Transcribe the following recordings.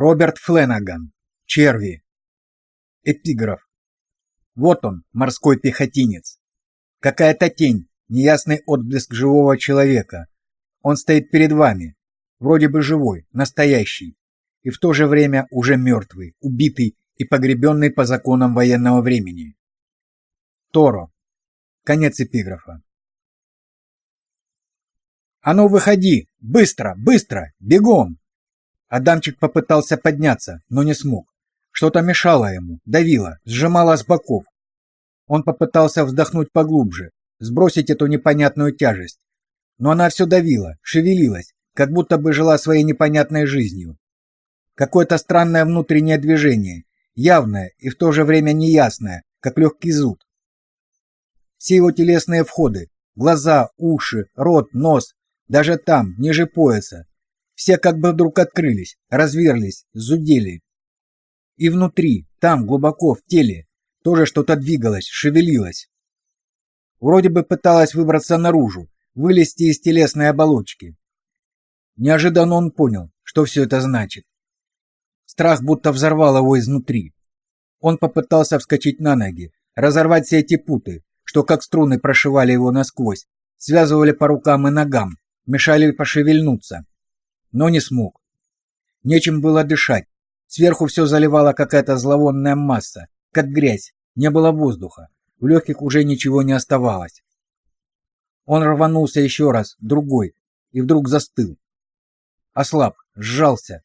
Роберт Фленаган. Черви. Эпиграф. Вот он, морской пехотинец. Какая-то тень, неясный отблеск живого человека. Он стоит перед вами, вроде бы живой, настоящий, и в то же время уже мертвый, убитый и погребенный по законам военного времени. Торо. Конец эпиграфа. «А ну, выходи! Быстро, быстро! Бегом!» Адамчик попытался подняться, но не смог. Что-то мешало ему, давило, сжимало с боков. Он попытался вздохнуть поглубже, сбросить эту непонятную тяжесть. Но она все давила, шевелилась, как будто бы жила своей непонятной жизнью. Какое-то странное внутреннее движение, явное и в то же время неясное, как легкий зуд. Все его телесные входы, глаза, уши, рот, нос, даже там, ниже пояса, все как бы вдруг открылись, разверлись, зудели. И внутри, там, глубоко в теле, тоже что-то двигалось, шевелилось. Вроде бы пыталась выбраться наружу, вылезти из телесной оболочки. Неожиданно он понял, что все это значит. Страх будто взорвал его изнутри. Он попытался вскочить на ноги, разорвать все эти путы, что как струны прошивали его насквозь, связывали по рукам и ногам, мешали пошевельнуться. Но не смог. Нечем было дышать. Сверху все заливала какая-то зловонная масса, как грязь, не было воздуха. В легких уже ничего не оставалось. Он рванулся еще раз, другой, и вдруг застыл. Ослаб, сжался.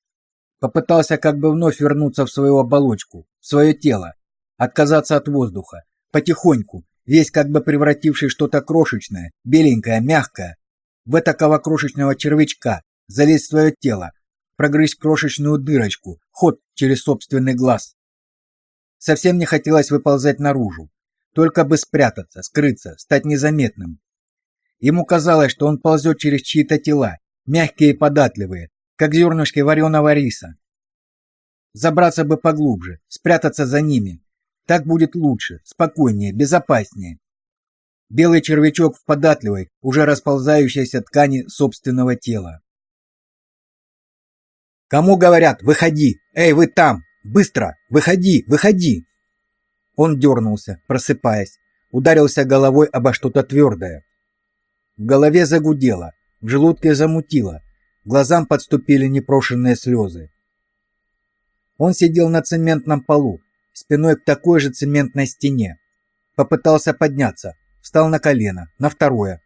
Попытался как бы вновь вернуться в свою оболочку, в свое тело, отказаться от воздуха, потихоньку, весь как бы превративший что-то крошечное, беленькое, мягкое, в этакого крошечного червячка, залезть в свое тело, прогрызть крошечную дырочку, ход через собственный глаз. Совсем не хотелось выползать наружу, только бы спрятаться, скрыться, стать незаметным. Ему казалось, что он ползет через чьи-то тела, мягкие и податливые, как зернышки вареного риса. Забраться бы поглубже, спрятаться за ними, так будет лучше, спокойнее, безопаснее. Белый червячок в податливой, уже расползающейся ткани собственного тела. Кому говорят: "Выходи! Эй, вы там! Быстро! Выходи, выходи!" Он дернулся, просыпаясь, ударился головой обо что-то твердое. В голове загудело, в желудке замутило, глазам подступили непрошенные слезы. Он сидел на цементном полу, спиной к такой же цементной стене. Попытался подняться, встал на колено, на второе.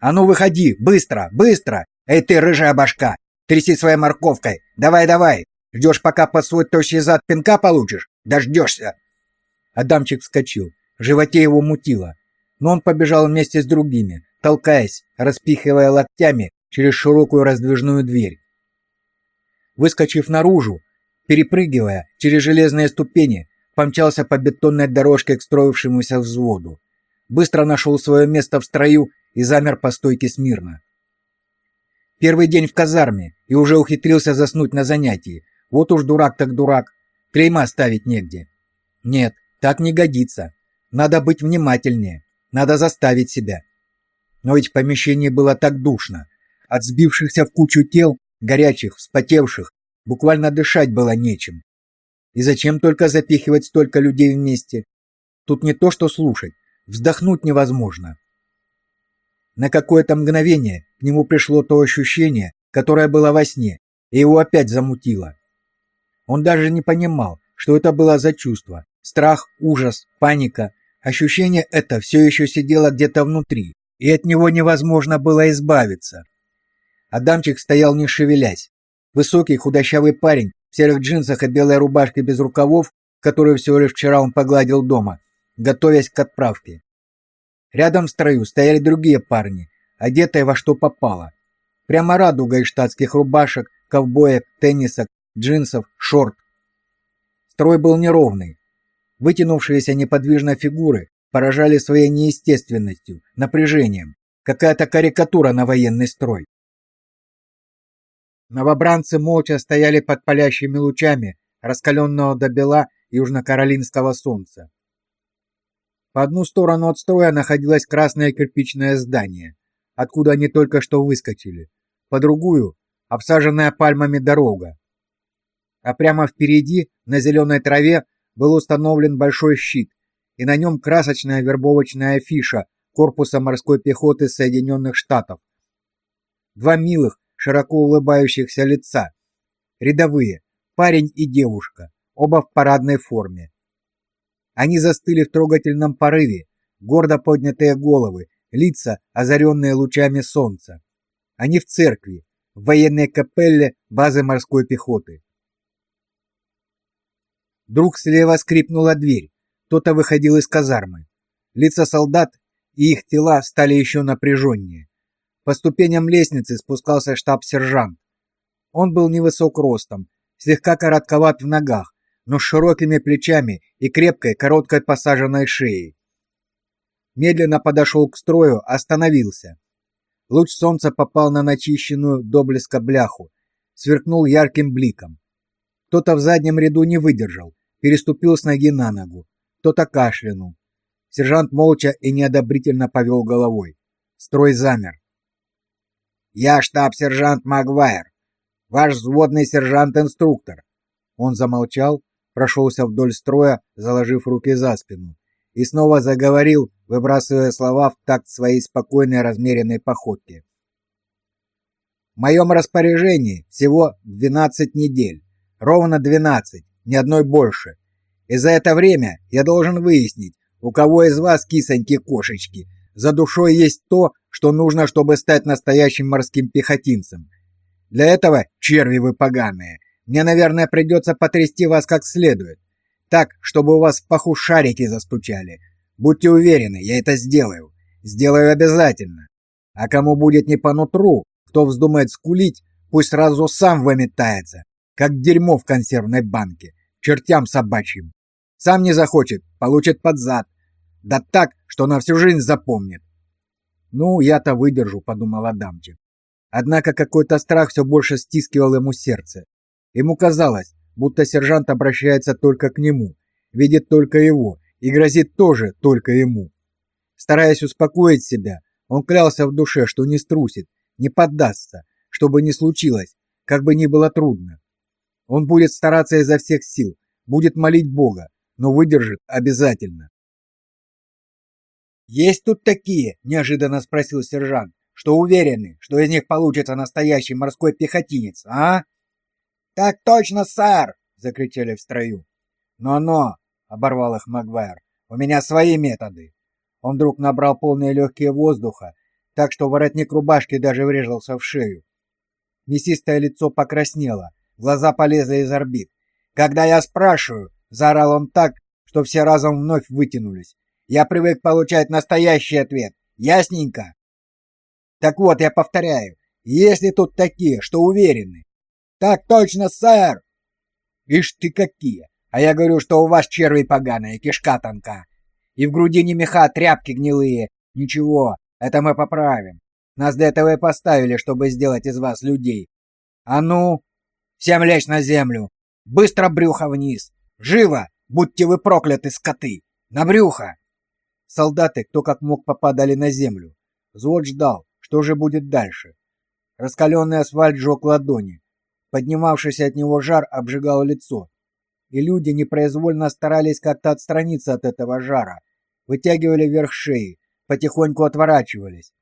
«А ну выходи! Быстро! Быстро! Эй ты, рыжая башка! Тряси своей морковкой! Давай, давай! Ждешь, пока под свой тощий зад пинка получишь? Дождешься!» Адамчик вскочил. В животе его мутило. Но он побежал вместе с другими, толкаясь, распихивая локтями через широкую раздвижную дверь. Выскочив наружу, перепрыгивая через железные ступени, помчался по бетонной дорожке к строившемуся взводу. Быстро нашел свое место в строю и замер по стойке смирно. Первый день в казарме и уже ухитрился заснуть на занятии. Вот уж дурак так дурак. Клейма ставить негде. Нет, так не годится. Надо быть внимательнее. Надо заставить себя. Но ведь в помещении было так душно. От сбившихся в кучу тел, горячих, вспотевших, Буквально дышать было нечем. И зачем только запихивать столько людей вместе? Тут не то что слушать, вздохнуть невозможно. На какое-то мгновение к нему пришло то ощущение, которое было во сне, и его опять замутило. Он даже не понимал, что это было за чувство. Страх, ужас, паника. Ощущение это все еще сидело где-то внутри, и от него невозможно было избавиться. Адамчик стоял не шевелясь, Высокий худощавый парень в серых джинсах и белой рубашке без рукавов, которую всего лишь вчера он погладил дома, готовясь к отправке. Рядом в строю стояли другие парни, одетые во что попало. Прямо радуга из штатских рубашек, ковбоек, теннисок, джинсов, шорт. Строй был неровный. Вытянувшиеся неподвижно фигуры поражали своей неестественностью, напряжением. Какая-то карикатура на военный строй. Новобранцы молча стояли под палящими лучами раскаленного до бела южно-каролинского солнца. По одну сторону от строя находилось красное кирпичное здание, откуда они только что выскочили, по другую — обсаженная пальмами дорога. а прямо впереди, на зеленой траве, был установлен большой щит, и на нем красочная вербовочная афиша корпуса морской пехоты Соединенных Штатов. Два милых, широко улыбающихся лица. Рядовые, парень и девушка, оба в парадной форме. Они застыли в трогательном порыве, гордо поднятые головы, лица, озаренные лучами солнца. Они в церкви, в военной капелле базы морской пехоты. Вдруг слева скрипнула дверь. Кто-то выходил из казармы. Лица солдат и их тела стали еще напряженнее. По ступеням лестницы спускался штаб-сержант. Он был невысок ростом, слегка коротковат в ногах, но с широкими плечами и крепкой, короткой посаженной шеей. Медленно подошел к строю, остановился. Луч солнца попал на начищенную до блеска бляху, сверкнул ярким бликом. Кто-то в заднем ряду не выдержал, переступил с ноги на ногу, кто-то кашлянул. Сержант молча и неодобрительно повел головой. Строй замер. «Я штаб-сержант Магуайр, ваш взводный сержант-инструктор». Он замолчал, прошелся вдоль строя, заложив руки за спину, и снова заговорил, выбрасывая слова в такт своей спокойной размеренной походке. В моем распоряжении всего 12 недель. Ровно 12, ни одной больше. И за это время я должен выяснить, у кого из вас кисоньки кошечки. За душой есть то, что нужно, чтобы стать настоящим морским пехотинцем. Для этого, черви вы поганые, мне, наверное, придется потрясти вас как следует. Так, чтобы у вас в паху шарики застучали. Будьте уверены, я это сделаю. Сделаю обязательно. А кому будет не по нутру, кто вздумает скулить, пусть сразу сам выметается, как дерьмо в консервной банке, чертям собачьим. Сам не захочет, получит под зад. Да так, что на всю жизнь запомнит. Ну, я-то выдержу, подумал Адамчик. Однако какой-то страх все больше стискивал ему сердце. Ему казалось, будто сержант обращается только к нему, видит только его и грозит тоже только ему. Стараясь успокоить себя, он клялся в душе, что не струсит, не поддастся, что бы ни случилось, как бы ни было трудно. Он будет стараться изо всех сил, будет молить Бога, но выдержит обязательно. «Есть тут такие?» – неожиданно спросил сержант, что уверены, что из них получится настоящий морской пехотинец, а? «Так точно, сэр!» — закричали в строю. «Но-но!» — оборвал их Магуайр. «У меня свои методы!» Он вдруг набрал полные легкие воздуха, так что воротник рубашки даже врезался в шею. Мясистое лицо покраснело, глаза полезли из орбит. «Когда я спрашиваю!» — заорал он так, что все разом вновь вытянулись. «Я привык получать настоящий ответ. Ясненько?» «Так вот, я повторяю, если тут такие, что уверены, так точно, сэр. Ишь ты какие. А я говорю, что у вас черви поганые, кишка тонка. И в груди не меха, тряпки гнилые. Ничего, это мы поправим. Нас для этого и поставили, чтобы сделать из вас людей. А ну, всем лечь на землю. Быстро брюхо вниз. Живо, будьте вы прокляты, скоты. На брюхо. Солдаты, кто как мог, попадали на землю. Взвод ждал, что же будет дальше. Раскаленный асфальт жег ладони. Поднимавшийся от него жар обжигал лицо, и люди непроизвольно старались как-то отстраниться от этого жара, вытягивали вверх шеи, потихоньку отворачивались.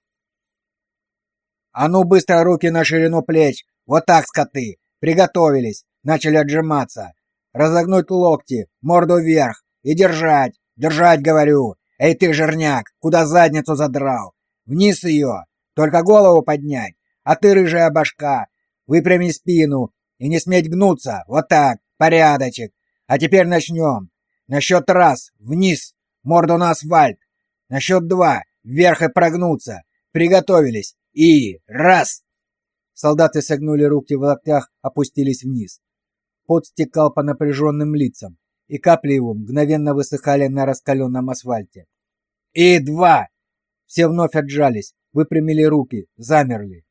«А ну быстро руки на ширину плеч! Вот так, скоты! Приготовились! Начали отжиматься! Разогнуть локти, морду вверх и держать! Держать, говорю! Эй ты, жирняк, куда задницу задрал? Вниз ее! Только голову поднять! А ты, рыжая башка, Выпрями спину и не сметь гнуться. Вот так, порядочек. А теперь начнем. На счет раз, вниз, морду на асфальт. На счет два, вверх и прогнуться. Приготовились. И раз. Солдаты согнули руки в локтях, опустились вниз. Пот стекал по напряженным лицам, и капли его мгновенно высыхали на раскаленном асфальте. И два. Все вновь отжались, выпрямили руки, замерли.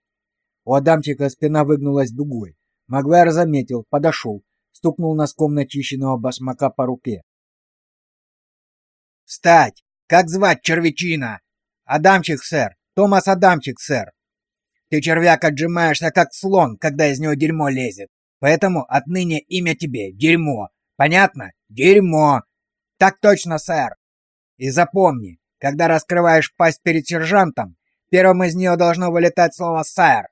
У Адамчика спина выгнулась дугой. Магуайр заметил, подошел, стукнул носком начищенного башмака по руке. «Встать! Как звать червячина?» «Адамчик, сэр! Томас Адамчик, сэр!» «Ты, червяк, отжимаешься, как слон, когда из него дерьмо лезет. Поэтому отныне имя тебе Дерьмо. Понятно? Дерьмо. Так точно, сэр. И запомни, когда раскрываешь пасть перед сержантом, первым из нее должно вылетать слово «сэр».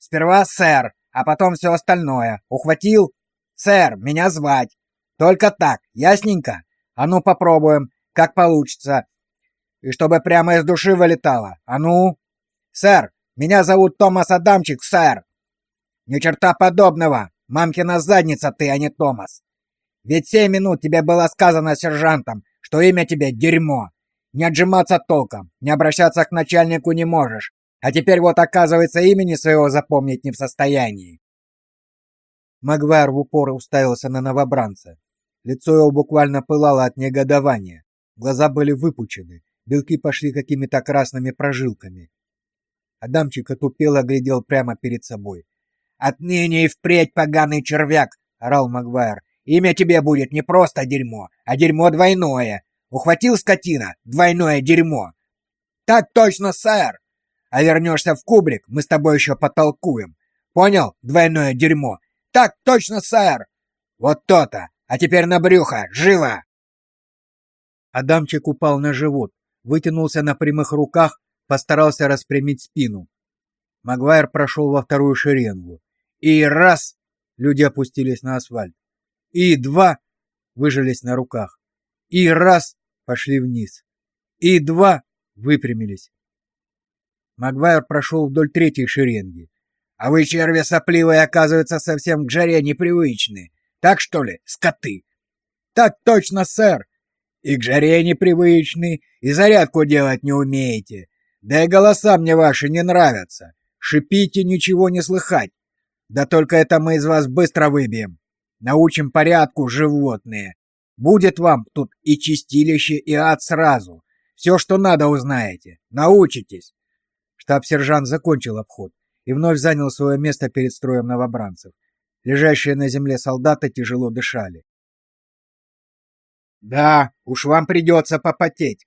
Сперва «сэр», а потом все остальное. Ухватил? «Сэр, меня звать». Только так, ясненько? А ну попробуем, как получится. И чтобы прямо из души вылетало. А ну? Сэр, меня зовут Томас Адамчик, сэр. Ни черта подобного. Мамкина задница ты, а не Томас. Ведь семь минут тебе было сказано сержантом, что имя тебе дерьмо. Не отжиматься толком, не обращаться к начальнику не можешь. А теперь вот, оказывается, имени своего запомнить не в состоянии. Магвайр в упор уставился на новобранца. Лицо его буквально пылало от негодования. Глаза были выпучены, белки пошли какими-то красными прожилками. Адамчик отупело глядел прямо перед собой. «Отныне и впредь, поганый червяк!» — орал Магвайр. «Имя тебе будет не просто дерьмо, а дерьмо двойное. Ухватил скотина? Двойное дерьмо!» «Так точно, сэр!» «А вернешься в кубрик, мы с тобой еще потолкуем. Понял? Двойное дерьмо!» «Так точно, сэр!» «Вот то-то! А теперь на брюхо! Живо!» Адамчик упал на живот, вытянулся на прямых руках, постарался распрямить спину. Магуайр прошел во вторую шеренгу. И раз! Люди опустились на асфальт. И два! Выжились на руках. И раз! Пошли вниз. И два! Выпрямились. Магуайр прошел вдоль третьей шеренги. А вы, черви сопливые, оказывается, совсем к жаре непривычны. Так что ли, скоты? Так точно, сэр. И к жаре непривычны, и зарядку делать не умеете. Да и голоса мне ваши не нравятся. Шипите, ничего не слыхать. Да только это мы из вас быстро выбьем. Научим порядку, животные. Будет вам тут и чистилище, и ад сразу. Все, что надо, узнаете. Научитесь. Штаб-сержант закончил обход и вновь занял свое место перед строем новобранцев. Лежащие на земле солдаты тяжело дышали. «Да, уж вам придется попотеть.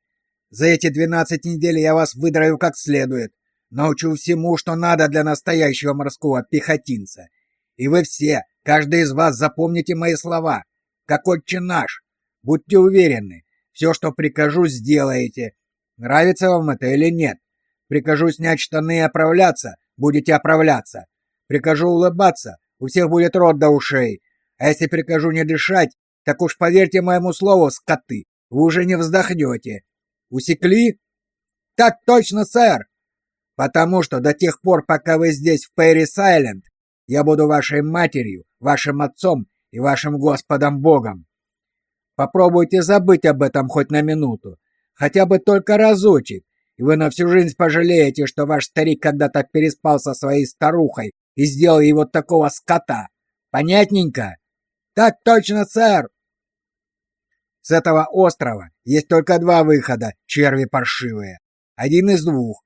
За эти двенадцать недель я вас выдраю как следует. Научу всему, что надо для настоящего морского пехотинца. И вы все, каждый из вас запомните мои слова, как отче наш. Будьте уверены, все, что прикажу, сделаете. Нравится вам это или нет? Прикажу снять штаны и оправляться, будете оправляться. Прикажу улыбаться, у всех будет рот до ушей. А если прикажу не дышать, так уж поверьте моему слову, скоты, вы уже не вздохнете. Усекли? Так точно, сэр. Потому что до тех пор, пока вы здесь в Пэри-Сайленд, я буду вашей матерью, вашим отцом и вашим Господом Богом. Попробуйте забыть об этом хоть на минуту, хотя бы только разочек, и вы на всю жизнь пожалеете, что ваш старик когда-то переспал со своей старухой и сделал его такого скота. Понятненько? Так точно, сэр. С этого острова есть только два выхода, черви паршивые. Один из двух.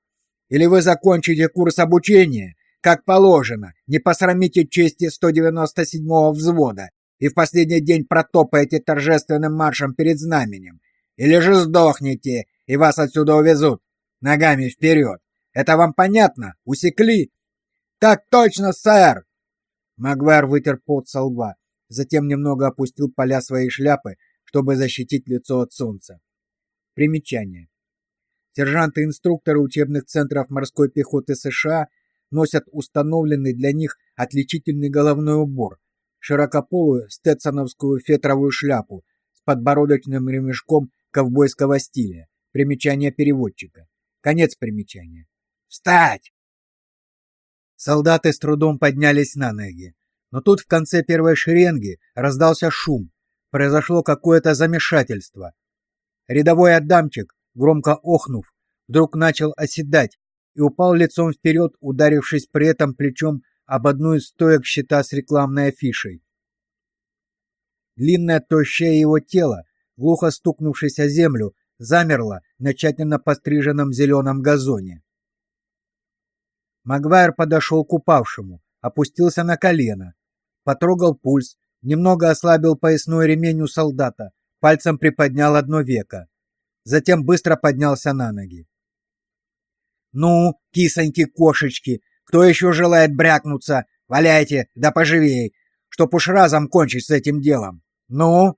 Или вы закончите курс обучения, как положено, не посрамите чести 197-го взвода и в последний день протопаете торжественным маршем перед знаменем. Или же сдохнете, и вас отсюда увезут. Ногами вперед. Это вам понятно? Усекли? Так точно, сэр! Магвар вытер пот со лба, затем немного опустил поля своей шляпы, чтобы защитить лицо от солнца. Примечание. Сержанты-инструкторы учебных центров морской пехоты США носят установленный для них отличительный головной убор, широкополую стетсоновскую фетровую шляпу с подбородочным ремешком ковбойского стиля. Примечание переводчика. Конец примечания. «Встать!» Солдаты с трудом поднялись на ноги. Но тут в конце первой шеренги раздался шум. Произошло какое-то замешательство. Рядовой Адамчик громко охнув, вдруг начал оседать и упал лицом вперед, ударившись при этом плечом об одну из стоек щита с рекламной афишей. Длинное тощее его тело, глухо стукнувшись о землю, замерло на тщательно постриженном зеленом газоне. Магвайр подошел к упавшему, опустился на колено, потрогал пульс, немного ослабил поясной ремень у солдата, пальцем приподнял одно веко затем быстро поднялся на ноги. «Ну, кисоньки-кошечки, кто еще желает брякнуться? Валяйте, да поживей, чтоб уж разом кончить с этим делом. Ну?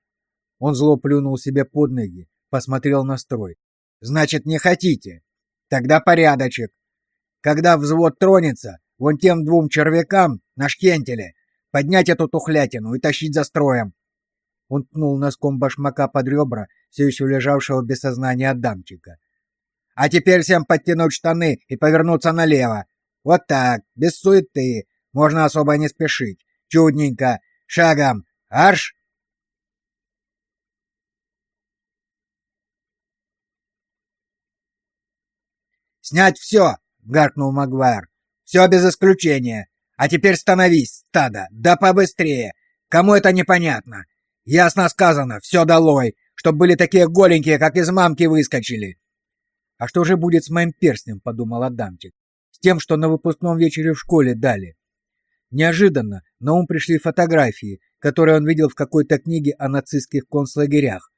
Он зло плюнул себе под ноги, посмотрел на строй. Значит, не хотите? Тогда порядочек. Когда взвод тронется, вон тем двум червякам на шкентеле поднять эту тухлятину и тащить за строем. Он ткнул носком башмака под ребра все еще лежавшего без сознания Адамчика. А теперь всем подтянуть штаны и повернуться налево. Вот так, без суеты. Можно особо не спешить. Чудненько. Шагом. Арш! «Снять все!» — гаркнул Магуайр. «Все без исключения. А теперь становись, стадо, да побыстрее. Кому это непонятно? Ясно сказано, все долой, чтоб были такие голенькие, как из мамки выскочили». «А что же будет с моим перстнем?» — подумал Адамчик. «С тем, что на выпускном вечере в школе дали». Неожиданно на ум пришли фотографии, которые он видел в какой-то книге о нацистских концлагерях.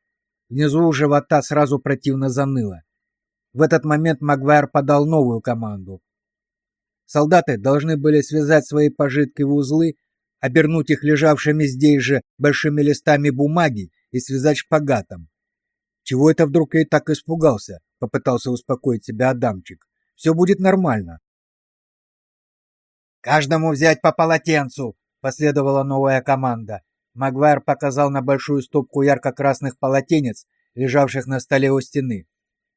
Внизу у живота сразу противно заныло. В этот момент Магуайр подал новую команду. Солдаты должны были связать свои пожитки в узлы, обернуть их лежавшими здесь же большими листами бумаги и связать шпагатом. Чего это вдруг я так испугался? Попытался успокоить себя Адамчик. Все будет нормально. Каждому взять по полотенцу, последовала новая команда. Магуайр показал на большую стопку ярко-красных полотенец, лежавших на столе у стены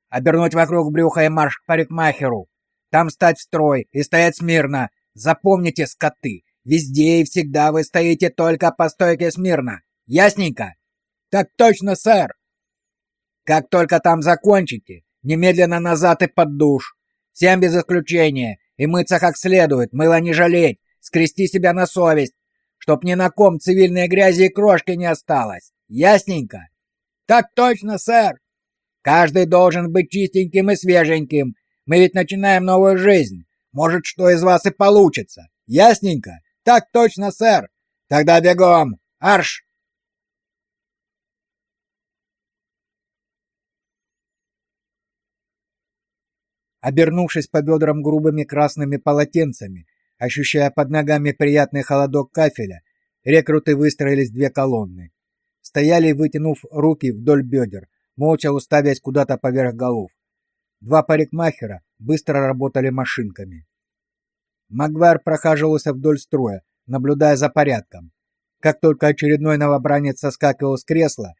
обернуть вокруг брюха и марш к парикмахеру. Там стать в строй и стоять смирно. Запомните, скоты, везде и всегда вы стоите только по стойке смирно. Ясненько? Так точно, сэр. Как только там закончите, немедленно назад и под душ. Всем без исключения. И мыться как следует, мыло не жалеть, скрести себя на совесть, чтоб ни на ком цивильной грязи и крошки не осталось. Ясненько? Так точно, сэр. Каждый должен быть чистеньким и свеженьким. Мы ведь начинаем новую жизнь. Может, что из вас и получится. Ясненько? Так точно, сэр. Тогда бегом. Арш! Обернувшись по бедрам грубыми красными полотенцами, ощущая под ногами приятный холодок кафеля, рекруты выстроились две колонны. Стояли, вытянув руки вдоль бедер, молча уставясь куда-то поверх голов. Два парикмахера быстро работали машинками. Магвар прохаживался вдоль строя, наблюдая за порядком. Как только очередной новобранец соскакивал с кресла,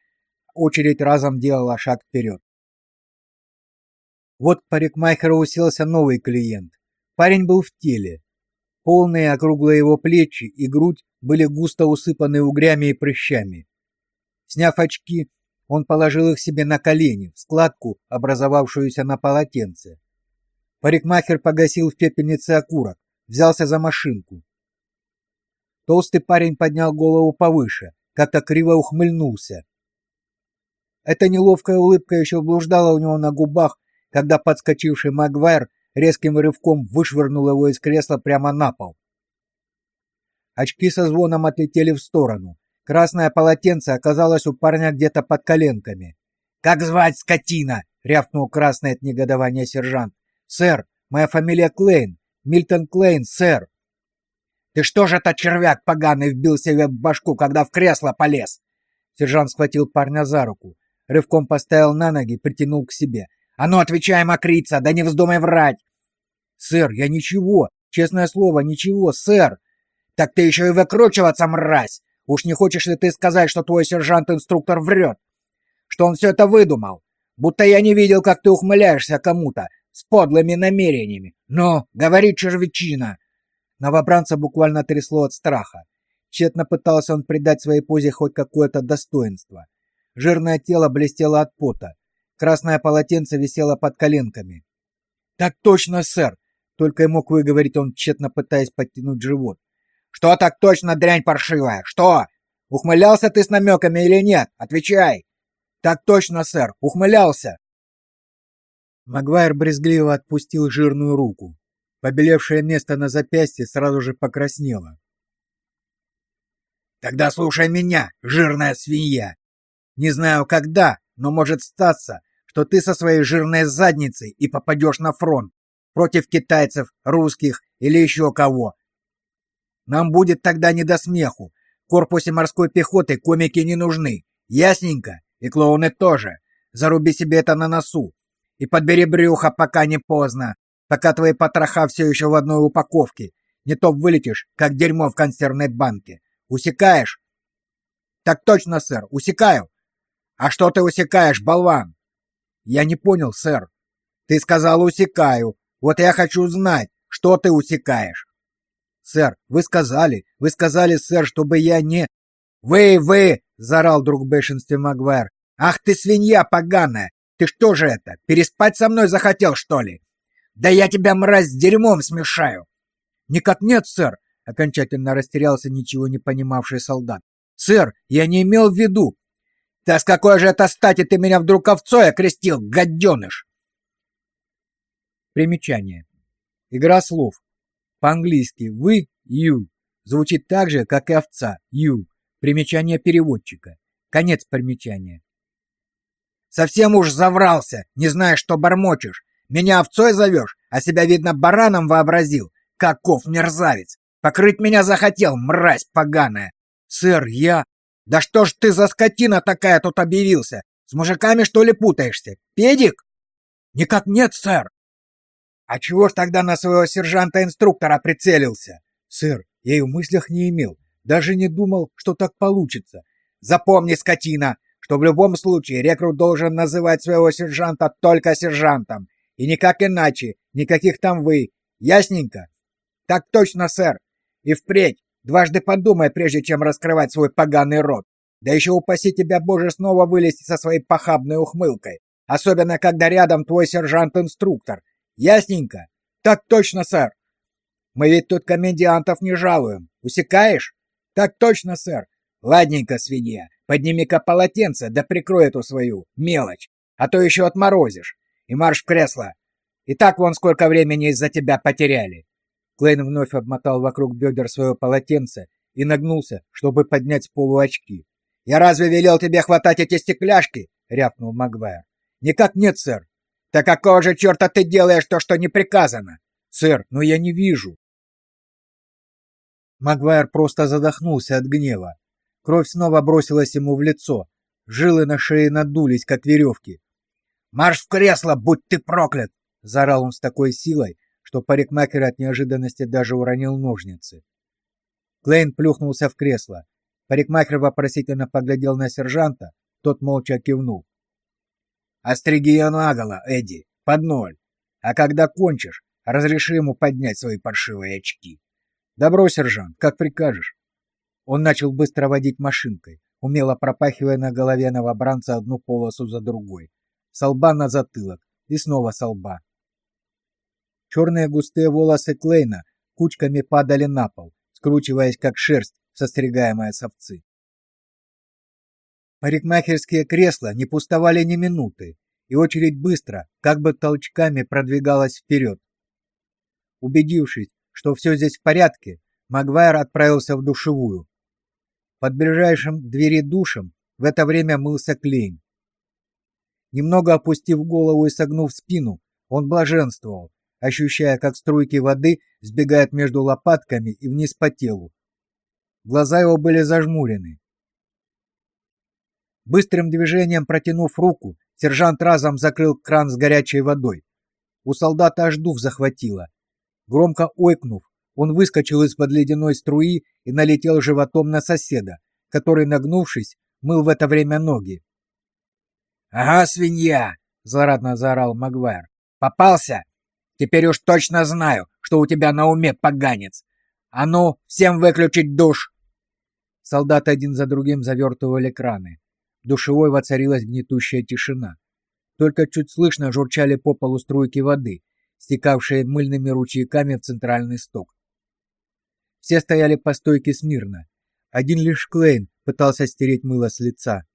очередь разом делала шаг вперед. Вот к парикмахеру уселся новый клиент. Парень был в теле. Полные округлые его плечи и грудь были густо усыпаны угрями и прыщами. Сняв очки, он положил их себе на колени, в складку, образовавшуюся на полотенце. Парикмахер погасил в пепельнице окурок, взялся за машинку. Толстый парень поднял голову повыше, как-то криво ухмыльнулся. Эта неловкая улыбка еще блуждала у него на губах, когда подскочивший Магвайр резким рывком вышвырнул его из кресла прямо на пол. Очки со звоном отлетели в сторону. Красное полотенце оказалось у парня где-то под коленками. «Как звать, скотина?» — рявкнул красный от негодования сержант. «Сэр, моя фамилия Клейн. Мильтон Клейн, сэр». «Ты что же это, червяк поганый, вбил себе в башку, когда в кресло полез?» Сержант схватил парня за руку, рывком поставил на ноги, притянул к себе. «А ну, отвечай, мокрица, да не вздумай врать!» «Сэр, я ничего, честное слово, ничего, сэр!» «Так ты еще и выкручиваться, мразь! Уж не хочешь ли ты сказать, что твой сержант-инструктор врет? Что он все это выдумал? Будто я не видел, как ты ухмыляешься кому-то с подлыми намерениями. Ну, говори, червячина!» Новобранца буквально трясло от страха. Тщетно пытался он придать своей позе хоть какое-то достоинство. Жирное тело блестело от пота. Красное полотенце висело под коленками. «Так точно, сэр!» Только и мог выговорить он, тщетно пытаясь подтянуть живот. Что так точно, дрянь паршивая? Что? Ухмылялся ты с намеками или нет? Отвечай. Так точно, сэр, ухмылялся. Магуайр брезгливо отпустил жирную руку. Побелевшее место на запястье сразу же покраснело. Тогда слушай меня, жирная свинья. Не знаю когда, но может статься, что ты со своей жирной задницей и попадешь на фронт против китайцев, русских или еще кого, нам будет тогда не до смеху. В корпусе морской пехоты комики не нужны. Ясненько? И клоуны тоже. Заруби себе это на носу. И подбери брюхо, пока не поздно. Пока твои потроха все еще в одной упаковке. Не то вылетишь, как дерьмо в консервной банке. Усекаешь? Так точно, сэр, усекаю. А что ты усекаешь, болван? Я не понял, сэр. Ты сказал усекаю. Вот я хочу знать, что ты усекаешь. Сэр, вы сказали, вы сказали, сэр, чтобы я не... Вы, вы, заорал друг в бешенстве Магуайр. Ах ты свинья поганая! Ты что же это, переспать со мной захотел, что ли? Да я тебя, мразь, с дерьмом смешаю. Никак нет, сэр, окончательно растерялся ничего не понимавший солдат. Сэр, я не имел в виду. Да с какой же это стати ты меня вдруг овцой окрестил, гаденыш? Примечание. Игра слов. По-английски «вы» — «you» звучит так же, как и овца «you». Примечание переводчика. Конец примечания. Совсем уж заврался, не знаешь, что бормочешь. Меня овцой зовешь, а себя, видно, бараном вообразил. Каков мерзавец! Покрыть меня захотел, мразь поганая! Сэр, я... Да что ж ты за скотина такая тут объявился? С мужиками, что ли, путаешься? Педик? Никак нет, сэр. А чего ж тогда на своего сержанта-инструктора прицелился? Сэр, я и в мыслях не имел. Даже не думал, что так получится. Запомни, скотина, что в любом случае рекрут должен называть своего сержанта только сержантом, и никак иначе, никаких там вы. Ясненько? Так точно, сэр. И впредь дважды подумай, прежде чем раскрывать свой поганый рот. Да еще упаси тебя, Боже, снова вылезти со своей похабной ухмылкой. Особенно, когда рядом твой сержант-инструктор. Ясненько? Так точно, сэр. Мы ведь тут комедиантов не жалуем. Усекаешь? Так точно, сэр. Ладненько, свинья. Подними-ка полотенце, да прикрой эту свою мелочь, а то еще отморозишь. И марш в кресло. И так вон сколько времени из-за тебя потеряли. Клейн вновь обмотал вокруг бедер свое полотенце и нагнулся, чтобы поднять с полу очки. «Я разве велел тебе хватать эти стекляшки?» — рявкнул Магуайр. «Никак нет, сэр». «Так какого же черта ты делаешь то, что не приказано?» «Сэр, но я не вижу». Магуайр просто задохнулся от гнева. Кровь снова бросилась ему в лицо. Жилы на шее надулись, как веревки. «Марш в кресло, будь ты проклят!» — заорал он с такой силой, что парикмахер от неожиданности даже уронил ножницы. Клейн плюхнулся в кресло. Парикмахер вопросительно поглядел на сержанта, тот молча кивнул. «Остриги ее наголо, Эдди, под ноль. А когда кончишь, разреши ему поднять свои паршивые очки». «Добро, сержант, как прикажешь». Он начал быстро водить машинкой, умело пропахивая на голове новобранца одну полосу за другой. С лба на затылок и снова с лба. Черные густые волосы Клейна кучками падали на пол, скручиваясь как шерсть, состригаемая с овцы. Парикмахерские кресла не пустовали ни минуты, и очередь быстро, как бы толчками продвигалась вперед. Убедившись, что все здесь в порядке, Магуайр отправился в душевую. Под ближайшим к двери душем в это время мылся Клейн. Немного опустив голову и согнув спину, он блаженствовал, ощущая, как струйки воды сбегают между лопатками и вниз по телу. Глаза его были зажмурены. Быстрым движением протянув руку, сержант разом закрыл кран с горячей водой. У солдата аж дух захватило. Громко ойкнув, он выскочил из-под ледяной струи и налетел животом на соседа, который, нагнувшись, мыл в это время ноги. «Ага, свинья!» — злорадно заорал Магуайр. «Попался? Теперь уж точно знаю, что у тебя на уме, поганец! А ну, всем выключить душ!» Солдаты один за другим завертывали краны. Душевой воцарилась гнетущая тишина. Только чуть слышно журчали по полу струйки воды, стекавшие мыльными ручейками в центральный сток. Все стояли по стойке смирно. Один лишь Клейн пытался стереть мыло с лица.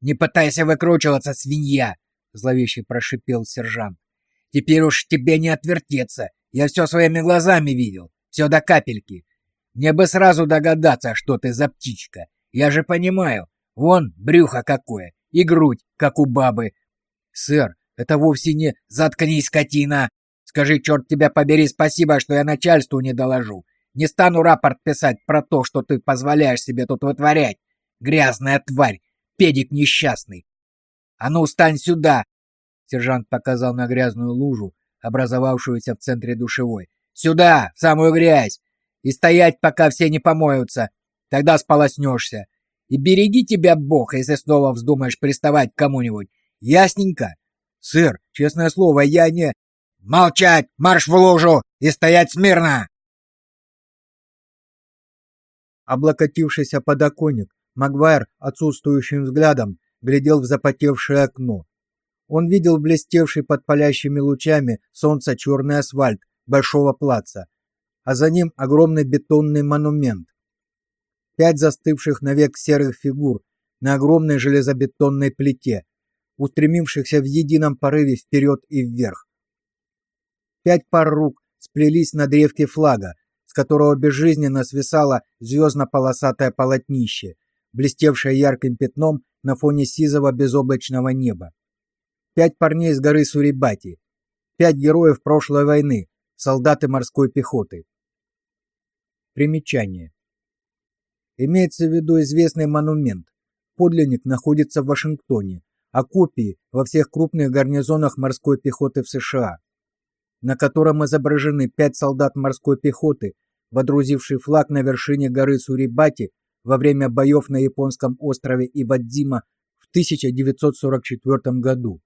«Не пытайся выкручиваться, свинья!» — зловеще прошипел сержант. «Теперь уж тебе не отвертеться. Я все своими глазами видел. Все до капельки. Мне бы сразу догадаться, что ты за птичка. Я же понимаю. Вон брюхо какое. И грудь, как у бабы. Сэр, это вовсе не «заткнись, скотина». Скажи, черт тебя побери, спасибо, что я начальству не доложу. Не стану рапорт писать про то, что ты позволяешь себе тут вытворять. Грязная тварь, педик несчастный. А ну, стань сюда!» Сержант показал на грязную лужу, образовавшуюся в центре душевой. «Сюда, в самую грязь! И стоять, пока все не помоются. Тогда сполоснешься. И береги тебя Бог, если снова вздумаешь приставать к кому-нибудь. Ясненько? Сэр, честное слово, я не... Молчать! Марш в лужу! И стоять смирно!» Облокотившись о подоконник, Магуайр отсутствующим взглядом глядел в запотевшее окно. Он видел блестевший под палящими лучами солнца черный асфальт большого плаца, а за ним огромный бетонный монумент. Пять застывших навек серых фигур на огромной железобетонной плите, устремившихся в едином порыве вперед и вверх. Пять пар рук сплелись на древке флага, с которого безжизненно свисало звездно-полосатое полотнище, блестевшее ярким пятном на фоне сизого безоблачного неба. Пять парней с горы Сурибати, пять героев прошлой войны, солдаты морской пехоты. Примечание. Имеется в виду известный монумент. Подлинник находится в Вашингтоне, а копии во всех крупных гарнизонах морской пехоты в США на котором изображены пять солдат морской пехоты, водрузившие флаг на вершине горы Сурибати во время боев на японском острове Ивадзима в 1944 году.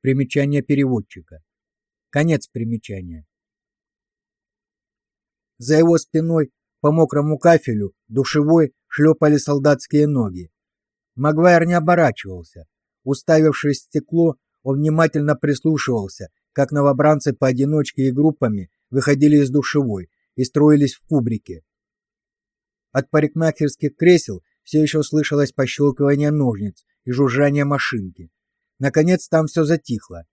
Примечание переводчика. Конец примечания. За его спиной по мокрому кафелю душевой шлепали солдатские ноги. Магуайр не оборачивался. Уставившись в стекло, он внимательно прислушивался как новобранцы поодиночке и группами выходили из душевой и строились в кубрике. От парикмахерских кресел все еще слышалось пощелкивание ножниц и жужжание машинки. Наконец там все затихло.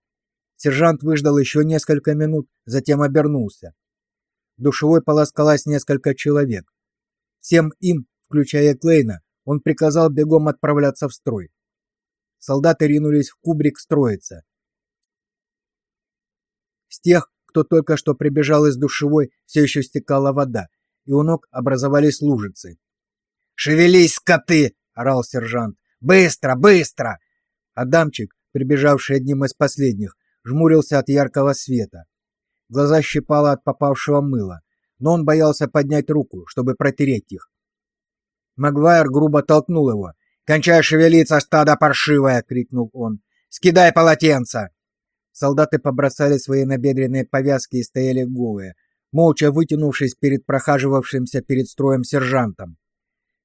Сержант выждал еще несколько минут, затем обернулся. Душевой полоскалось несколько человек. Всем им, включая Клейна, он приказал бегом отправляться в строй. Солдаты ринулись в кубрик строиться. С тех, кто только что прибежал из душевой, все еще стекала вода, и у ног образовались лужицы. «Шевелись, скоты!» — орал сержант. «Быстро, быстро!» Адамчик, прибежавший одним из последних, жмурился от яркого света. Глаза щипало от попавшего мыла, но он боялся поднять руку, чтобы протереть их. Магуайр грубо толкнул его. «Кончай шевелиться, стадо паршивое!» — крикнул он. «Скидай полотенце!» Солдаты побросали свои набедренные повязки и стояли голые, молча вытянувшись перед прохаживавшимся перед строем сержантом.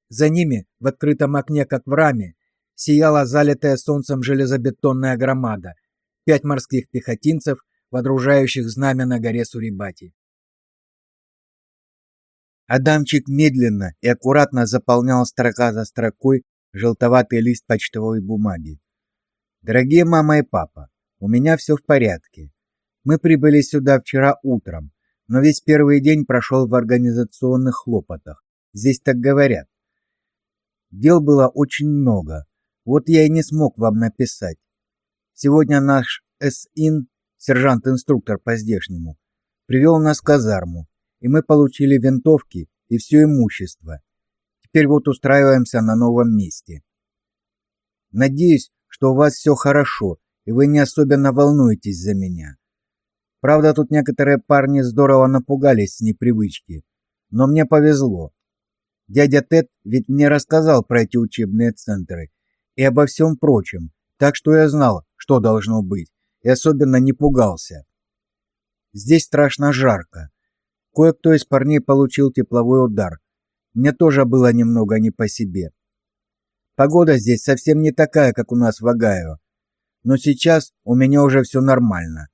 За ними, в открытом окне, как в раме, сияла залитая солнцем железобетонная громада. Пять морских пехотинцев, водружающих знамя на горе Сурибати. Адамчик медленно и аккуратно заполнял строка за строкой желтоватый лист почтовой бумаги. Дорогие мама и папа, у меня все в порядке. Мы прибыли сюда вчера утром, но весь первый день прошел в организационных хлопотах. Здесь так говорят. Дел было очень много. Вот я и не смог вам написать. Сегодня наш СИН, сержант-инструктор по здешнему, привел нас в казарму, и мы получили винтовки и все имущество. Теперь вот устраиваемся на новом месте. Надеюсь, что у вас все хорошо и вы не особенно волнуетесь за меня. Правда, тут некоторые парни здорово напугались с непривычки, но мне повезло. Дядя Тед ведь мне рассказал про эти учебные центры и обо всем прочем, так что я знал, что должно быть, и особенно не пугался. Здесь страшно жарко. Кое-кто из парней получил тепловой удар. Мне тоже было немного не по себе. Погода здесь совсем не такая, как у нас в Огайо, но сейчас у меня уже все нормально.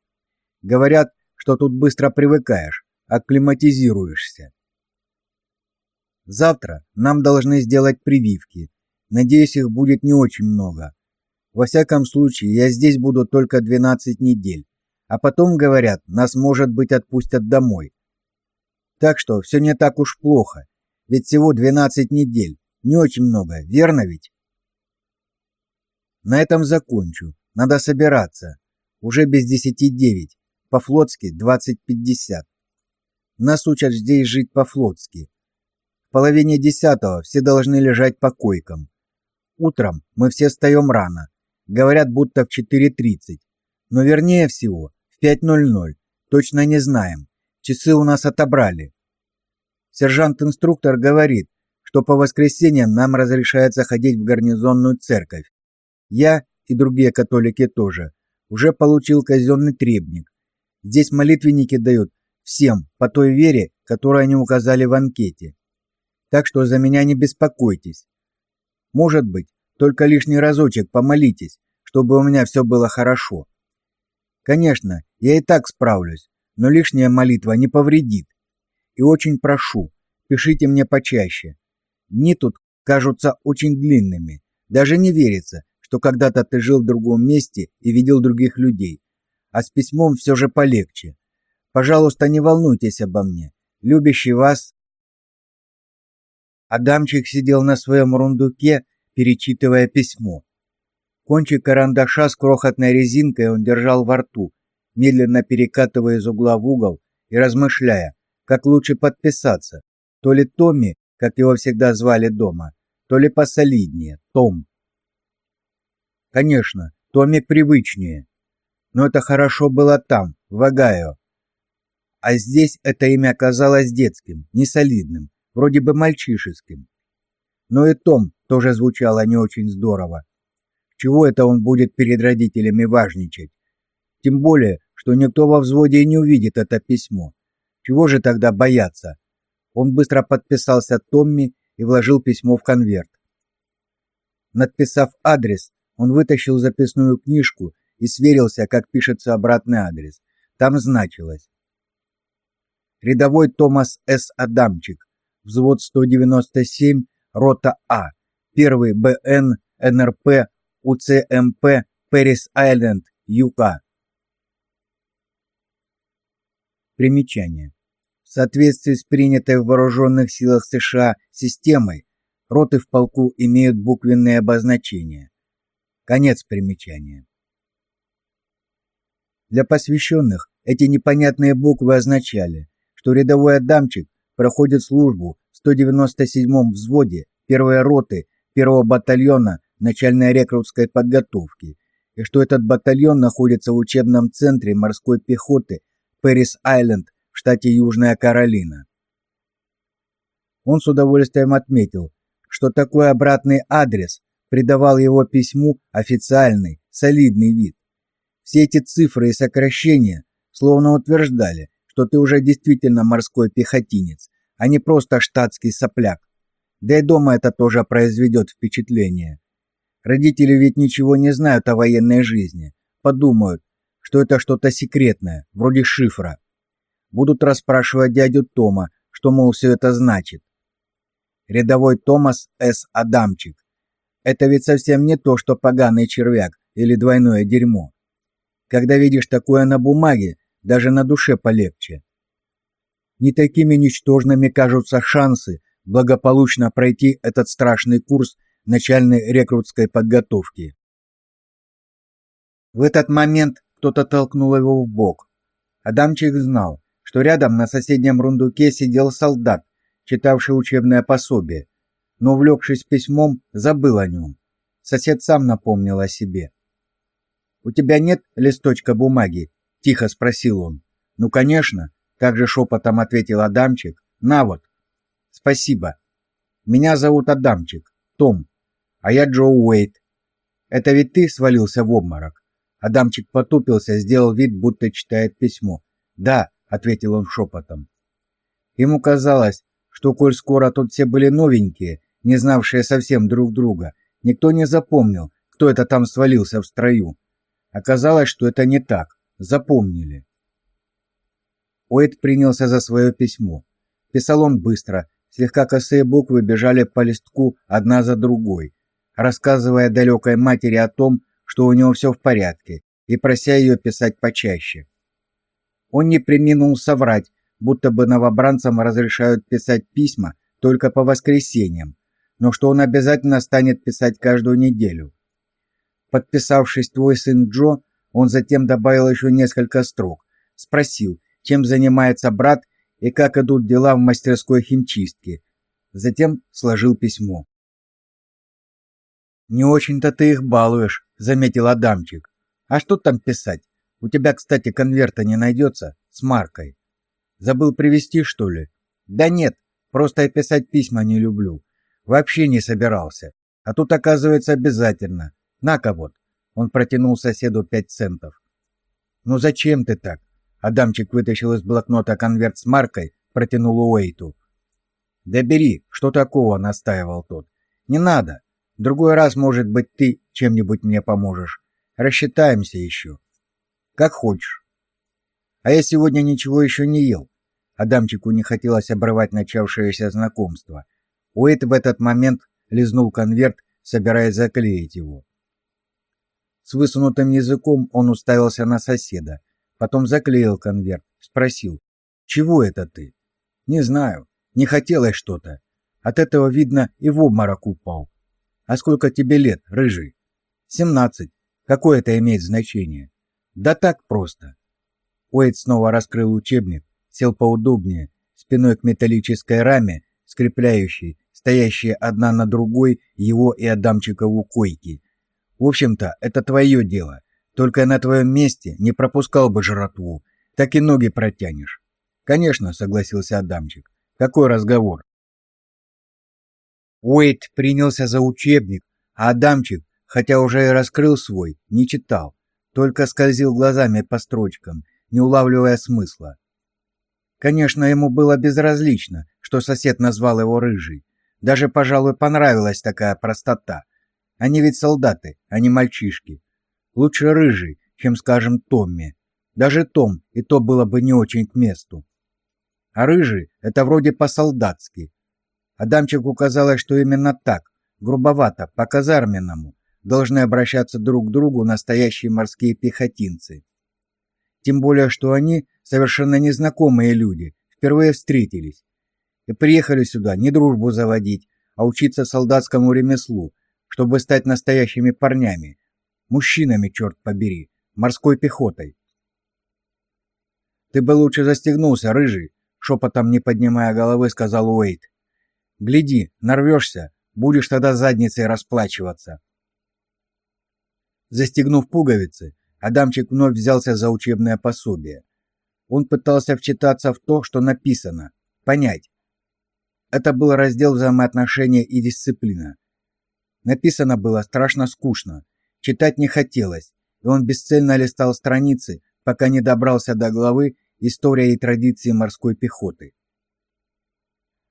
Говорят, что тут быстро привыкаешь, акклиматизируешься. Завтра нам должны сделать прививки. Надеюсь, их будет не очень много. Во всяком случае, я здесь буду только 12 недель, а потом, говорят, нас, может быть, отпустят домой. Так что все не так уж плохо, ведь всего 12 недель, не очень много, верно ведь? На этом закончу. Надо собираться. Уже без десяти девять. По-флотски двадцать пятьдесят. Нас учат здесь жить по-флотски. В половине десятого все должны лежать по койкам. Утром мы все встаем рано. Говорят, будто в 4.30. Но вернее всего, в 5.00. Точно не знаем. Часы у нас отобрали. Сержант-инструктор говорит, что по воскресеньям нам разрешается ходить в гарнизонную церковь. Я и другие католики тоже уже получил казенный требник. Здесь молитвенники дают всем по той вере, которую они указали в анкете. Так что за меня не беспокойтесь. Может быть, только лишний разочек помолитесь, чтобы у меня все было хорошо. Конечно, я и так справлюсь, но лишняя молитва не повредит. И очень прошу, пишите мне почаще. Дни тут кажутся очень длинными. Даже не верится, что когда-то ты жил в другом месте и видел других людей. А с письмом все же полегче. Пожалуйста, не волнуйтесь обо мне. Любящий вас Адамчик сидел на своем рундуке, перечитывая письмо. Кончик карандаша с крохотной резинкой он держал во рту, медленно перекатывая из угла в угол и размышляя, как лучше подписаться. То ли Томми, как его всегда звали дома, то ли посолиднее, Том. Конечно, Томми привычнее. Но это хорошо было там, в Огайо. А здесь это имя казалось детским, несолидным, вроде бы мальчишеским. Но и Том тоже звучало не очень здорово. Чего это он будет перед родителями важничать? Тем более, что никто во взводе и не увидит это письмо. Чего же тогда бояться? Он быстро подписался Томми и вложил письмо в конверт. Надписав адрес, он вытащил записную книжку и сверился, как пишется обратный адрес. Там значилось: Рядовой Томас С. Адамчик, взвод 197, рота А, 1 БН НРП УЦМП Пэрис-Айленд, ЮК. Примечание. В соответствии с принятой в вооруженных силах США системой, роты в полку имеют буквенные обозначения. Конец примечания. Для посвященных эти непонятные буквы означали, что рядовой Адамчик проходит службу 197-м взводе первой роты первого батальона начальной рекрутской подготовки и что этот батальон находится в учебном центре морской пехоты Пэрис-Айленд в штате Южная Каролина. Он с удовольствием отметил, что такой обратный адрес придавал его письму официальный, солидный вид. Все эти цифры и сокращения словно утверждали, что ты уже действительно морской пехотинец, а не просто штатский сопляк. Да и дома это тоже произведет впечатление. Родители ведь ничего не знают о военной жизни. Подумают, что это что-то секретное, вроде шифра. Будут расспрашивать дядю Тома, что мол все это значит. Рядовой Томас С. Адамчик. Это ведь совсем не то, что поганый червяк или двойное дерьмо. Когда видишь такое на бумаге, даже на душе полегче. Не такими ничтожными кажутся шансы благополучно пройти этот страшный курс начальной рекрутской подготовки. В этот момент кто-то толкнул его в бок. Адамчик знал, что рядом на соседнем рундуке сидел солдат, читавший учебное пособие, но, увлекшись письмом, забыл о нем. Сосед сам напомнил о себе. «У тебя нет листочка бумаги?» — тихо спросил он. «Ну, конечно», — также шепотом ответил Адамчик. «На вот». «Спасибо. Меня зовут Адамчик, Том, а я Джо Уэйт. Это ведь ты свалился в обморок?» Адамчик потупился, сделал вид, будто читает письмо. «Да», — ответил он шепотом. Ему казалось, что коль скоро тут все были новенькие, не знавшие совсем друг друга. Никто не запомнил, кто это там свалился в строю. Оказалось, что это не так. Запомнили. Уэйд принялся за свое письмо. Писал он быстро, слегка косые буквы бежали по листку одна за другой, рассказывая далекой матери о том, что у него все в порядке, и прося ее писать почаще. Он не преминул соврать, будто бы новобранцам разрешают писать письма только по воскресеньям, но что он обязательно станет писать каждую неделю. Подписавшись «Твой сын Джо», он затем добавил еще несколько строк, спросил, чем занимается брат и как идут дела в мастерской химчистки. Затем сложил письмо. «Не очень-то ты их балуешь», — заметил Адамчик. «А что там писать? У тебя, кстати, конверта не найдется с маркой. Забыл привезти, что ли?» «Да нет, просто я писать письма не люблю. Вообще не собирался. А тут, оказывается, обязательно. На-ка вот». Он протянул соседу пять центов. «Ну зачем ты так?» Адамчик вытащил из блокнота конверт с маркой, протянул Уэйту. «Да бери, что такого?» — настаивал тот. «Не надо. Другой раз, может быть, ты чем-нибудь мне поможешь. Рассчитаемся еще. Как хочешь. А я сегодня ничего еще не ел». Адамчику не хотелось обрывать начавшееся знакомство. Уэйт в этот момент лизнул конверт, собираясь заклеить его. С высунутым языком он уставился на соседа, потом заклеил конверт, спросил: "Чего это ты?" "Не знаю, не хотелось что-то. От этого видно и в обморок упал. А сколько тебе лет, рыжий?" «Семнадцать. Какое это имеет значение?" "Да так просто." Уэйд снова раскрыл учебник, сел поудобнее, спиной к металлической раме, скрепляющей стоящие одна на другой его и Адамчикову койки, в общем-то, это твое дело. Только на твоем месте не пропускал бы жратву, так и ноги протянешь. Конечно, согласился Адамчик. Какой разговор? Уэйт принялся за учебник, а Адамчик, хотя уже и раскрыл свой, не читал, только скользил глазами по строчкам, не улавливая смысла. Конечно, ему было безразлично, что сосед назвал его рыжий. Даже, пожалуй, понравилась такая простота. Они ведь солдаты, а не мальчишки. Лучше рыжий, чем, скажем, Томми. Даже Том, и то было бы не очень к месту. А рыжий — это вроде по-солдатски. Адамчику казалось, что именно так, грубовато, по-казарменному, должны обращаться друг к другу настоящие морские пехотинцы. Тем более, что они совершенно незнакомые люди, впервые встретились. И приехали сюда не дружбу заводить, а учиться солдатскому ремеслу, чтобы стать настоящими парнями, мужчинами, черт побери, морской пехотой. Ты бы лучше застегнулся, рыжий, шепотом не поднимая головы, сказал Уэйт. Гляди, нарвешься, будешь тогда задницей расплачиваться. Застегнув пуговицы, Адамчик вновь взялся за учебное пособие. Он пытался вчитаться в то, что написано, понять. Это был раздел взаимоотношения и дисциплина. Написано было страшно скучно, читать не хотелось, и он бесцельно листал страницы, пока не добрался до главы «История и традиции морской пехоты».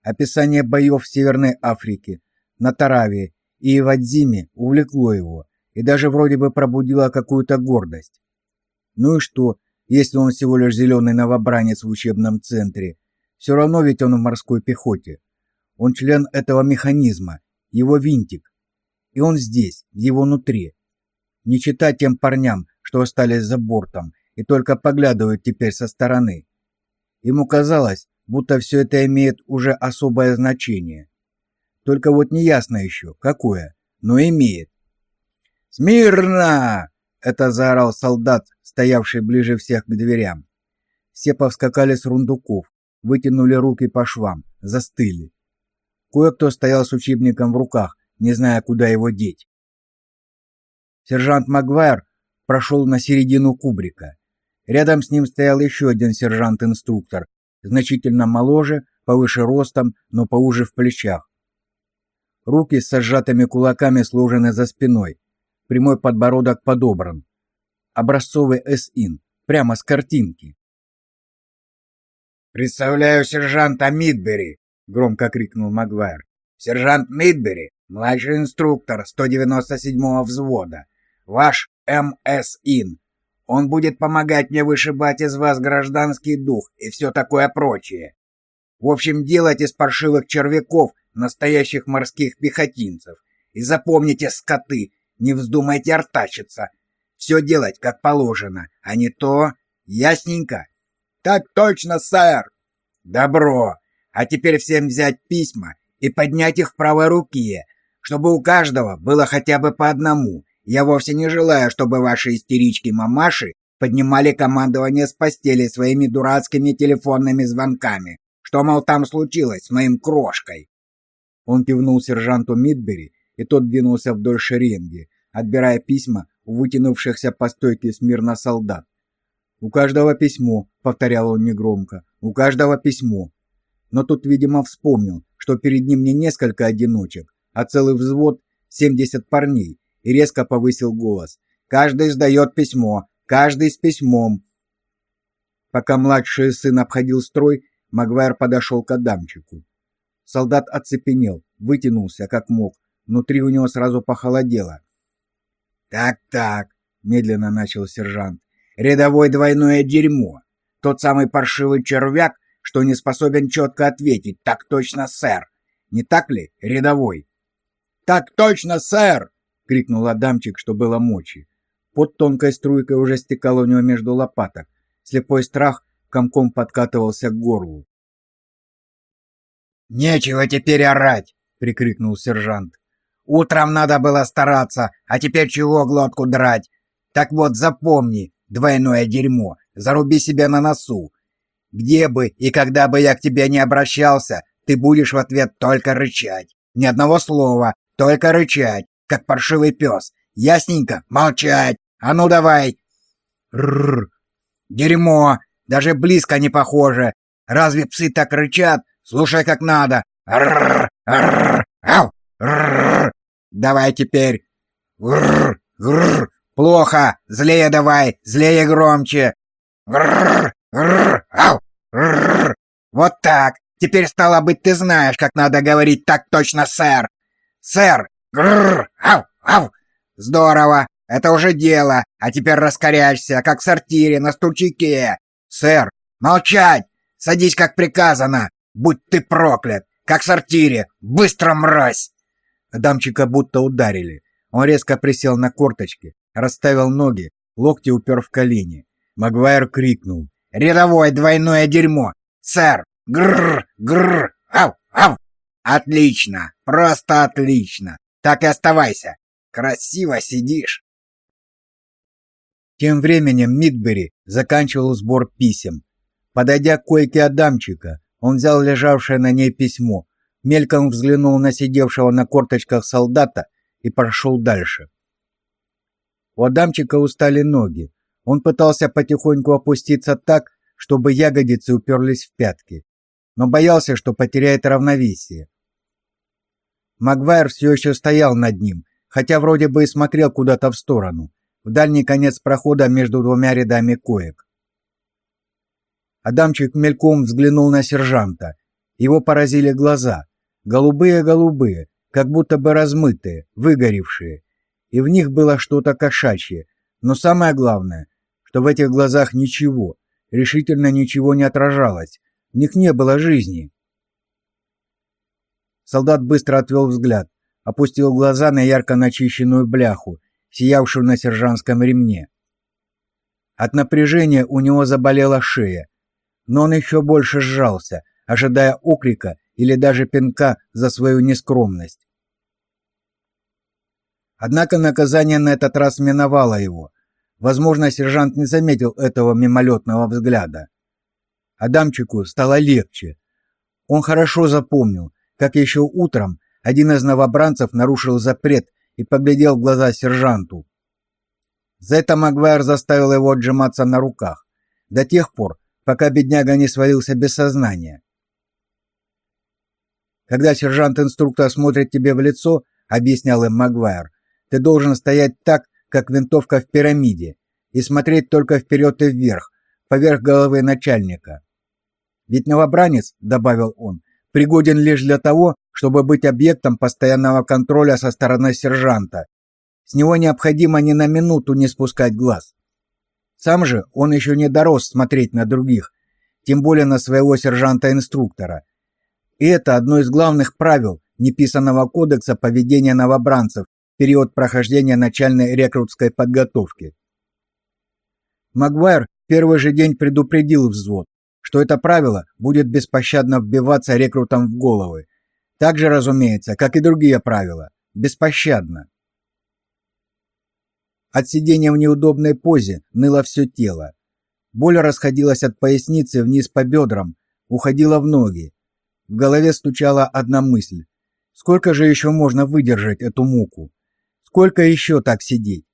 Описание боев в Северной Африке, на Тараве и Ивадзиме увлекло его и даже вроде бы пробудило какую-то гордость. Ну и что, если он всего лишь зеленый новобранец в учебном центре? Все равно ведь он в морской пехоте. Он член этого механизма, его винтик и он здесь, в его нутре. Не читать тем парням, что остались за бортом и только поглядывают теперь со стороны. Ему казалось, будто все это имеет уже особое значение. Только вот неясно еще, какое, но имеет. «Смирно!» — это заорал солдат, стоявший ближе всех к дверям. Все повскакали с рундуков, вытянули руки по швам, застыли. Кое-кто стоял с учебником в руках, не зная, куда его деть. Сержант Магуайр прошел на середину кубрика. Рядом с ним стоял еще один сержант-инструктор, значительно моложе, повыше ростом, но поуже в плечах. Руки с сжатыми кулаками сложены за спиной, прямой подбородок подобран. Образцовый СИН, прямо с картинки. «Представляю сержанта Мидбери!» — громко крикнул Магуайр. «Сержант Мидбери младший инструктор 197-го взвода, ваш МС Ин. Он будет помогать мне вышибать из вас гражданский дух и все такое прочее. В общем, делать из паршивых червяков настоящих морских пехотинцев. И запомните, скоты, не вздумайте артачиться. Все делать как положено, а не то... Ясненько? Так точно, сэр. Добро. А теперь всем взять письма и поднять их в правой руке, чтобы у каждого было хотя бы по одному. Я вовсе не желаю, чтобы ваши истерички-мамаши поднимали командование с постели своими дурацкими телефонными звонками. Что, мол, там случилось с моим крошкой?» Он кивнул сержанту Мидбери, и тот двинулся вдоль шеренги, отбирая письма у вытянувшихся по стойке смирно солдат. «У каждого письмо», — повторял он негромко, — «у каждого письмо». Но тут, видимо, вспомнил, что перед ним не несколько одиночек, а целый взвод, 70 парней, и резко повысил голос. «Каждый сдает письмо, каждый с письмом». Пока младший сын обходил строй, Магуайр подошел к Адамчику. Солдат оцепенел, вытянулся как мог, внутри у него сразу похолодело. «Так-так», — медленно начал сержант, — «рядовой двойное дерьмо. Тот самый паршивый червяк, что не способен четко ответить. Так точно, сэр. Не так ли, рядовой?» «Так точно, сэр!» — крикнул Адамчик, что было мочи. Под тонкой струйкой уже стекал у него между лопаток. Слепой страх комком подкатывался к горлу. «Нечего теперь орать!» — прикрикнул сержант. «Утром надо было стараться, а теперь чего глотку драть? Так вот, запомни, двойное дерьмо, заруби себя на носу. Где бы и когда бы я к тебе не обращался, ты будешь в ответ только рычать. Ни одного слова, только рычать, как паршивый пес. Ясненько? Молчать! А ну давай!» «Рррр! Дерьмо! Даже близко не похоже! Разве псы так рычат? Слушай как надо. Рррр, рррр, ау, рррр. Давай теперь. Рррр, рррр. Плохо. Злее давай, злее громче. Рррр, рррр, ау, рррр. Вот так. Теперь стало быть, ты знаешь, как надо говорить так точно, сэр. Сэр. Гррр, ау, ау. Здорово. Это уже дело. А теперь раскорячься, как в сортире на стульчике. Сэр, молчать. Садись, как приказано. Будь ты проклят! Как в сортире! Быстро, мразь!» Адамчика будто ударили. Он резко присел на корточки, расставил ноги, локти упер в колени. Магуайр крикнул. «Рядовое двойное дерьмо! Сэр! Гррр! Гррр! Ау! Ау! Отлично! Просто отлично! Так и оставайся! Красиво сидишь!» Тем временем Мидбери заканчивал сбор писем. Подойдя к койке Адамчика, он взял лежавшее на ней письмо, мельком взглянул на сидевшего на корточках солдата и пошел дальше. У Адамчика устали ноги. Он пытался потихоньку опуститься так, чтобы ягодицы уперлись в пятки, но боялся, что потеряет равновесие. Магвайр все еще стоял над ним, хотя вроде бы и смотрел куда-то в сторону, в дальний конец прохода между двумя рядами коек. Адамчик мельком взглянул на сержанта. Его поразили глаза. Голубые-голубые, как будто бы размытые, выгоревшие. И в них было что-то кошачье. Но самое главное, что в этих глазах ничего, решительно ничего не отражалось. В них не было жизни. Солдат быстро отвел взгляд, опустил глаза на ярко начищенную бляху, сиявшую на сержантском ремне. От напряжения у него заболела шея, но он еще больше сжался, ожидая окрика или даже пинка за свою нескромность. Однако наказание на этот раз миновало его. Возможно, сержант не заметил этого мимолетного взгляда. Адамчику стало легче. Он хорошо запомнил, как еще утром один из новобранцев нарушил запрет и поглядел в глаза сержанту. За это Магуайр заставил его отжиматься на руках до тех пор, пока бедняга не свалился без сознания. Когда сержант-инструктор смотрит тебе в лицо, объяснял им Магуайр, ты должен стоять так, как винтовка в пирамиде, и смотреть только вперед и вверх, поверх головы начальника. Ведь новобранец, добавил он, пригоден лишь для того, чтобы быть объектом постоянного контроля со стороны сержанта. С него необходимо ни на минуту не спускать глаз. Сам же он еще не дорос смотреть на других, тем более на своего сержанта-инструктора. И это одно из главных правил неписанного кодекса поведения новобранцев в период прохождения начальной рекрутской подготовки. Магуайр первый же день предупредил взвод, что это правило будет беспощадно вбиваться рекрутам в головы. Так же, разумеется, как и другие правила, беспощадно. От сидения в неудобной позе ныло все тело. Боль расходилась от поясницы вниз по бедрам, уходила в ноги. В голове стучала одна мысль. Сколько же еще можно выдержать эту муку? Сколько еще так сидеть?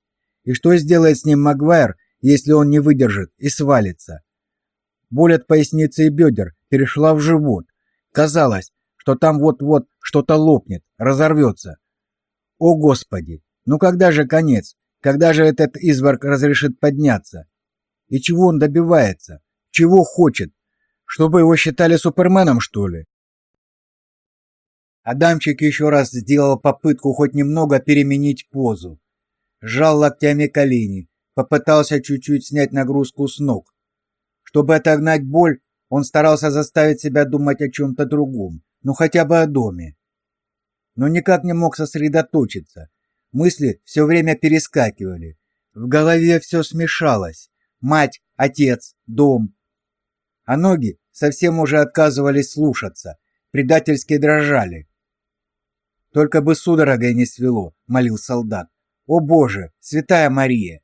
И что сделает с ним Магуайр, если он не выдержит и свалится? Боль от поясницы и бедер перешла в живот. Казалось, что там вот-вот что-то лопнет, разорвется. О, Господи! Ну когда же конец? Когда же этот изворг разрешит подняться? И чего он добивается? Чего хочет? Чтобы его считали суперменом, что ли? Адамчик еще раз сделал попытку хоть немного переменить позу. Сжал локтями колени, попытался чуть-чуть снять нагрузку с ног. Чтобы отогнать боль, он старался заставить себя думать о чем-то другом, ну хотя бы о доме. Но никак не мог сосредоточиться. Мысли все время перескакивали. В голове все смешалось. Мать, отец, дом. А ноги совсем уже отказывались слушаться, предательски дрожали. Только бы судорогой не свело, молил солдат. О боже, святая Мария!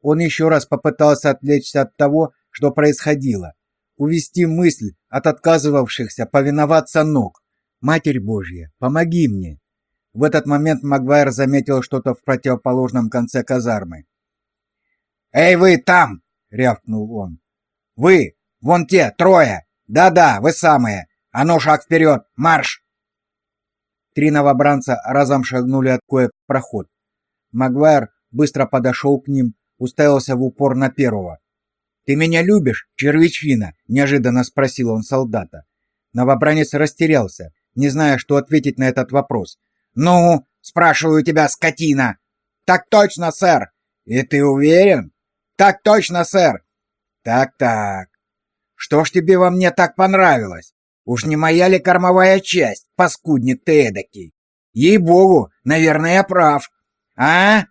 Он еще раз попытался отвлечься от того, что происходило, увести мысль от отказывавшихся повиноваться ног. Матерь Божья, помоги мне. В этот момент Магуайр заметил что-то в противоположном конце казармы. «Эй, вы там!» — рявкнул он. «Вы! Вон те, трое! Да-да, вы самые! А ну, шаг вперед! Марш!» Три новобранца разом шагнули от коек проход. Магуайр быстро подошел к ним, уставился в упор на первого. «Ты меня любишь, червячина?» — неожиданно спросил он солдата. Новобранец растерялся, не зная, что ответить на этот вопрос. «Ну, спрашиваю тебя, скотина!» «Так точно, сэр!» «И ты уверен?» «Так точно, сэр!» «Так-так. Что ж тебе во мне так понравилось? Уж не моя ли кормовая часть, паскудник ты эдакий? Ей-богу, наверное, я прав. А?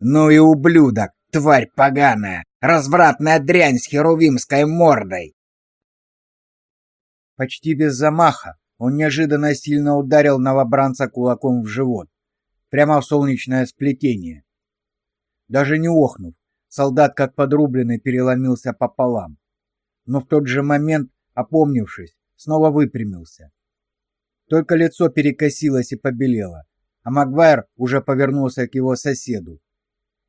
Ну и ублюдок, тварь поганая, развратная дрянь с херувимской мордой!» Почти без замаха он неожиданно сильно ударил новобранца кулаком в живот, прямо в солнечное сплетение. Даже не охнув, солдат как подрубленный переломился пополам. Но в тот же момент, опомнившись, снова выпрямился. Только лицо перекосилось и побелело, а Магуайр уже повернулся к его соседу.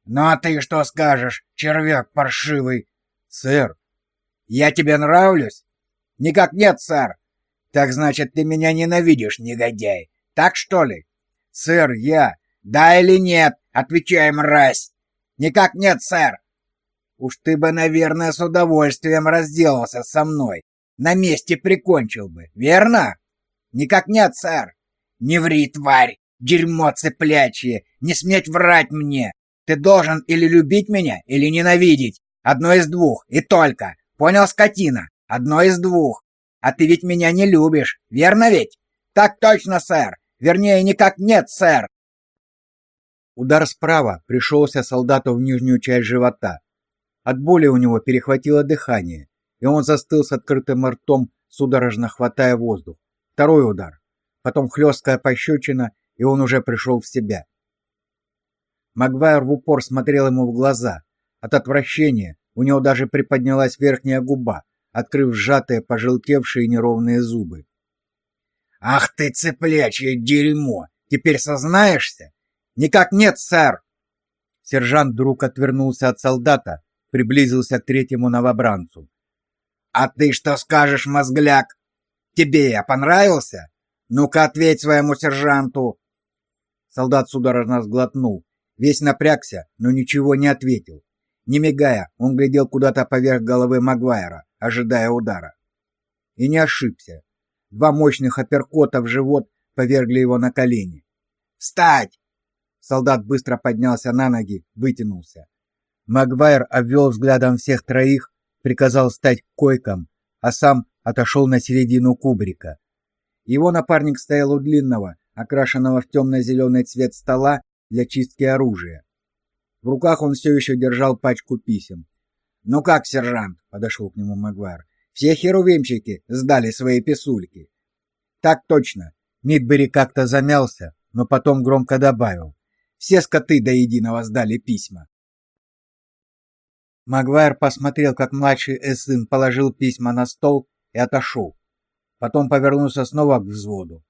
«Ну а ты что скажешь, червяк паршивый?» «Сэр, я тебе нравлюсь?» «Никак нет, сэр. Так значит, ты меня ненавидишь, негодяй. Так что ли? Сэр, я. Да или нет? Отвечай, мразь. Никак нет, сэр. Уж ты бы, наверное, с удовольствием разделался со мной. На месте прикончил бы, верно? Никак нет, сэр. Не ври, тварь. Дерьмо цыплячье. Не сметь врать мне. Ты должен или любить меня, или ненавидеть. Одно из двух, и только. Понял, скотина? Одно из двух. А ты ведь меня не любишь, верно ведь? Так точно, сэр. Вернее, никак нет, сэр. Удар справа пришелся солдату в нижнюю часть живота. От боли у него перехватило дыхание, и он застыл с открытым ртом, судорожно хватая воздух. Второй удар. Потом хлесткая пощечина, и он уже пришел в себя. Магуайр в упор смотрел ему в глаза. От отвращения у него даже приподнялась верхняя губа, открыв сжатые, пожелтевшие неровные зубы. «Ах ты, цыплячье дерьмо! Теперь сознаешься?» «Никак нет, сэр!» Сержант вдруг отвернулся от солдата, приблизился к третьему новобранцу. «А ты что скажешь, мозгляк? Тебе я понравился? Ну-ка ответь своему сержанту!» Солдат судорожно сглотнул, весь напрягся, но ничего не ответил. Не мигая, он глядел куда-то поверх головы Магуайра, ожидая удара. И не ошибся. Два мощных апперкота в живот повергли его на колени. «Встать!» Солдат быстро поднялся на ноги, вытянулся. Магуайр обвел взглядом всех троих, приказал встать к койкам, а сам отошел на середину кубрика. Его напарник стоял у длинного, окрашенного в темно-зеленый цвет стола для чистки оружия. В руках он все еще держал пачку писем. «Ну как, сержант?» — подошел к нему Магуайр. «Все херувимчики сдали свои писульки». «Так точно». Мидбери как-то замялся, но потом громко добавил. «Все скоты до единого сдали письма. Магуайр посмотрел, как младший сын положил письма на стол и отошел. Потом повернулся снова к взводу.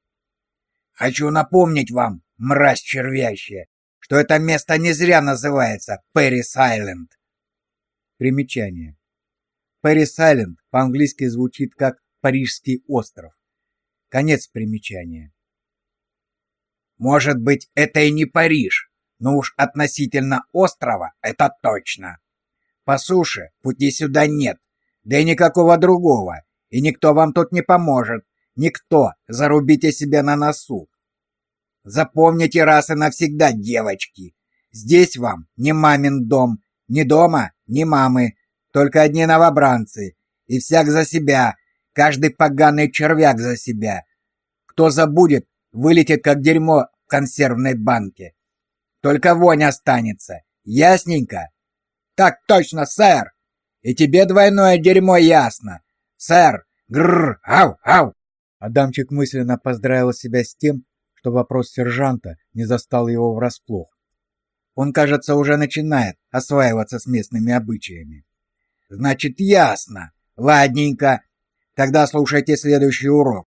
«Хочу напомнить вам, мразь червящая, что это место не зря называется Пэрис-Айленд». Примечание. Пэрис-Айленд по-английски звучит как Парижский остров. Конец примечания. Может быть, это и не Париж, но уж относительно острова это точно. По суше пути сюда нет, да и никакого другого, и никто вам тут не поможет. Никто, зарубите себя на носу. Запомните раз и навсегда, девочки. Здесь вам не мамин дом, ни дома, ни мамы, только одни новобранцы, и всяк за себя, каждый поганый червяк за себя. Кто забудет, вылетит как дерьмо в консервной банке. Только вонь останется. Ясненько? Так точно, сэр. И тебе двойное дерьмо ясно. Сэр, гррр, ау, ау. Адамчик мысленно поздравил себя с тем, что вопрос сержанта не застал его врасплох. Он, кажется, уже начинает осваиваться с местными обычаями. Значит, ясно. Ладненько. Тогда слушайте следующий урок.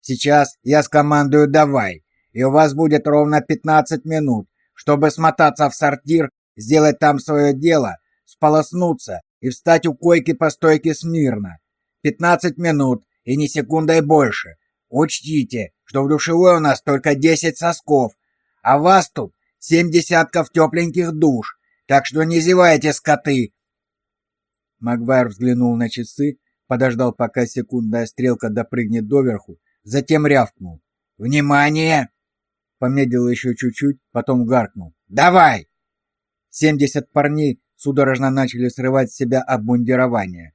Сейчас я скомандую «давай», и у вас будет ровно 15 минут, чтобы смотаться в сортир, сделать там свое дело, сполоснуться и встать у койки по стойке смирно. 15 минут и ни секундой больше. Учтите, что в душевой у нас только 10 сосков, а вас тут семь десятков тепленьких душ, так что не зевайте, скоты. Магвайр взглянул на часы, подождал, пока секундная стрелка допрыгнет доверху, затем рявкнул. «Внимание!» Помедлил еще чуть-чуть, потом гаркнул. «Давай!» Семьдесят парней судорожно начали срывать с себя обмундирование.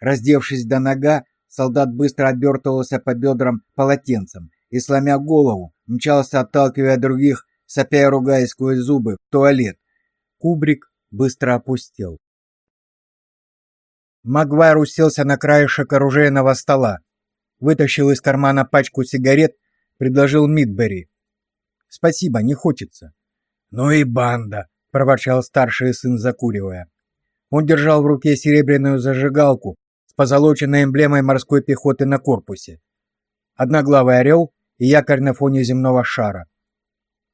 Раздевшись до нога, солдат быстро обертывался по бедрам полотенцем и, сломя голову, мчался, отталкивая других, сопя и ругаясь сквозь зубы, в туалет. Кубрик быстро опустел. Магвайр уселся на краешек оружейного стола, вытащил из кармана пачку сигарет, предложил Мидбери. «Спасибо, не хочется». «Ну и банда!» — проворчал старший сын, закуривая. Он держал в руке серебряную зажигалку с позолоченной эмблемой морской пехоты на корпусе. Одноглавый орел и якорь на фоне земного шара.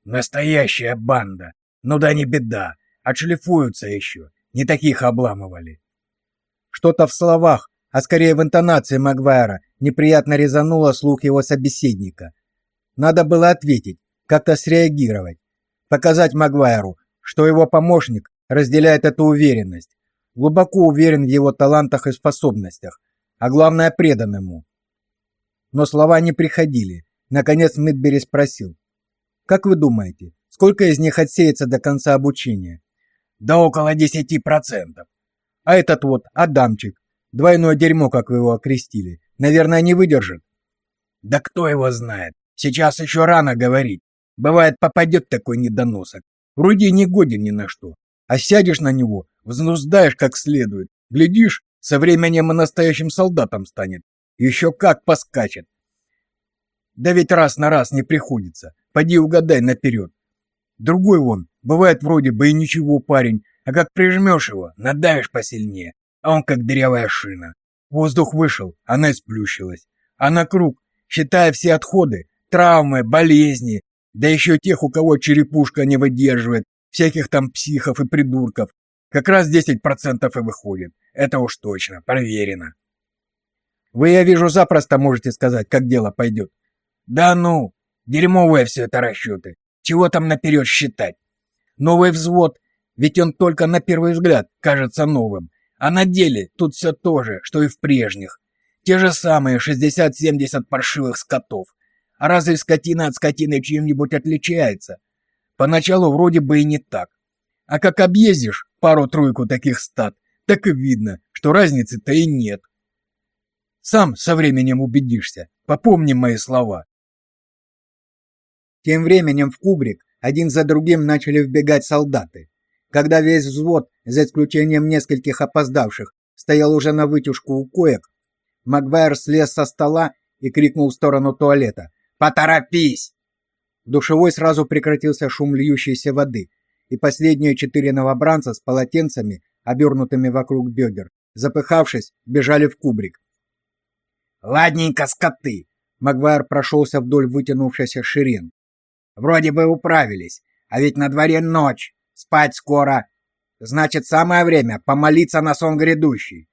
«Настоящая банда! Ну да не беда, отшлифуются еще, не таких обламывали». Что-то в словах, а скорее в интонации Магвайра, неприятно резануло слух его собеседника. Надо было ответить, как-то среагировать, показать Магвайру, что его помощник разделяет эту уверенность, глубоко уверен в его талантах и способностях, а главное предан ему. Но слова не приходили. Наконец Мидбери спросил: "Как вы думаете, сколько из них отсеется до конца обучения?" "Да около десяти процентов. А этот вот Адамчик, двойное дерьмо, как вы его окрестили, наверное, не выдержит. Да кто его знает? Сейчас еще рано говорить. Бывает, попадет такой недоносок. Вроде не годен ни на что. А сядешь на него, взнуздаешь как следует. Глядишь, со временем и настоящим солдатом станет. Еще как поскачет. Да ведь раз на раз не приходится. Поди угадай наперед. Другой вон, бывает вроде бы и ничего парень, а как прижмешь его, надавишь посильнее, а он как дырявая шина. Воздух вышел, она сплющилась. А на круг, считая все отходы, травмы, болезни, да еще тех, у кого черепушка не выдерживает, всяких там психов и придурков, как раз 10% и выходит. Это уж точно, проверено. Вы, я вижу, запросто можете сказать, как дело пойдет. Да ну, дерьмовые все это расчеты. Чего там наперед считать? Новый взвод ведь он только на первый взгляд кажется новым. А на деле тут все то же, что и в прежних. Те же самые 60-70 паршивых скотов. А разве скотина от скотины чем-нибудь отличается? Поначалу вроде бы и не так. А как объездишь пару-тройку таких стад, так и видно, что разницы-то и нет. Сам со временем убедишься. Попомни мои слова. Тем временем в кубрик один за другим начали вбегать солдаты. Когда весь взвод, за исключением нескольких опоздавших, стоял уже на вытяжку у коек, Магвайр слез со стола и крикнул в сторону туалета: "Поторопись!" В душевой сразу прекратился шум льющейся воды, и последние четыре новобранца с полотенцами обернутыми вокруг бедер, запыхавшись, бежали в кубрик. «Ладненько, скоты!» Магвайр прошелся вдоль вытянувшейся шерен. «Вроде бы управились, а ведь на дворе ночь, спать скоро. Значит, самое время помолиться на сон грядущий».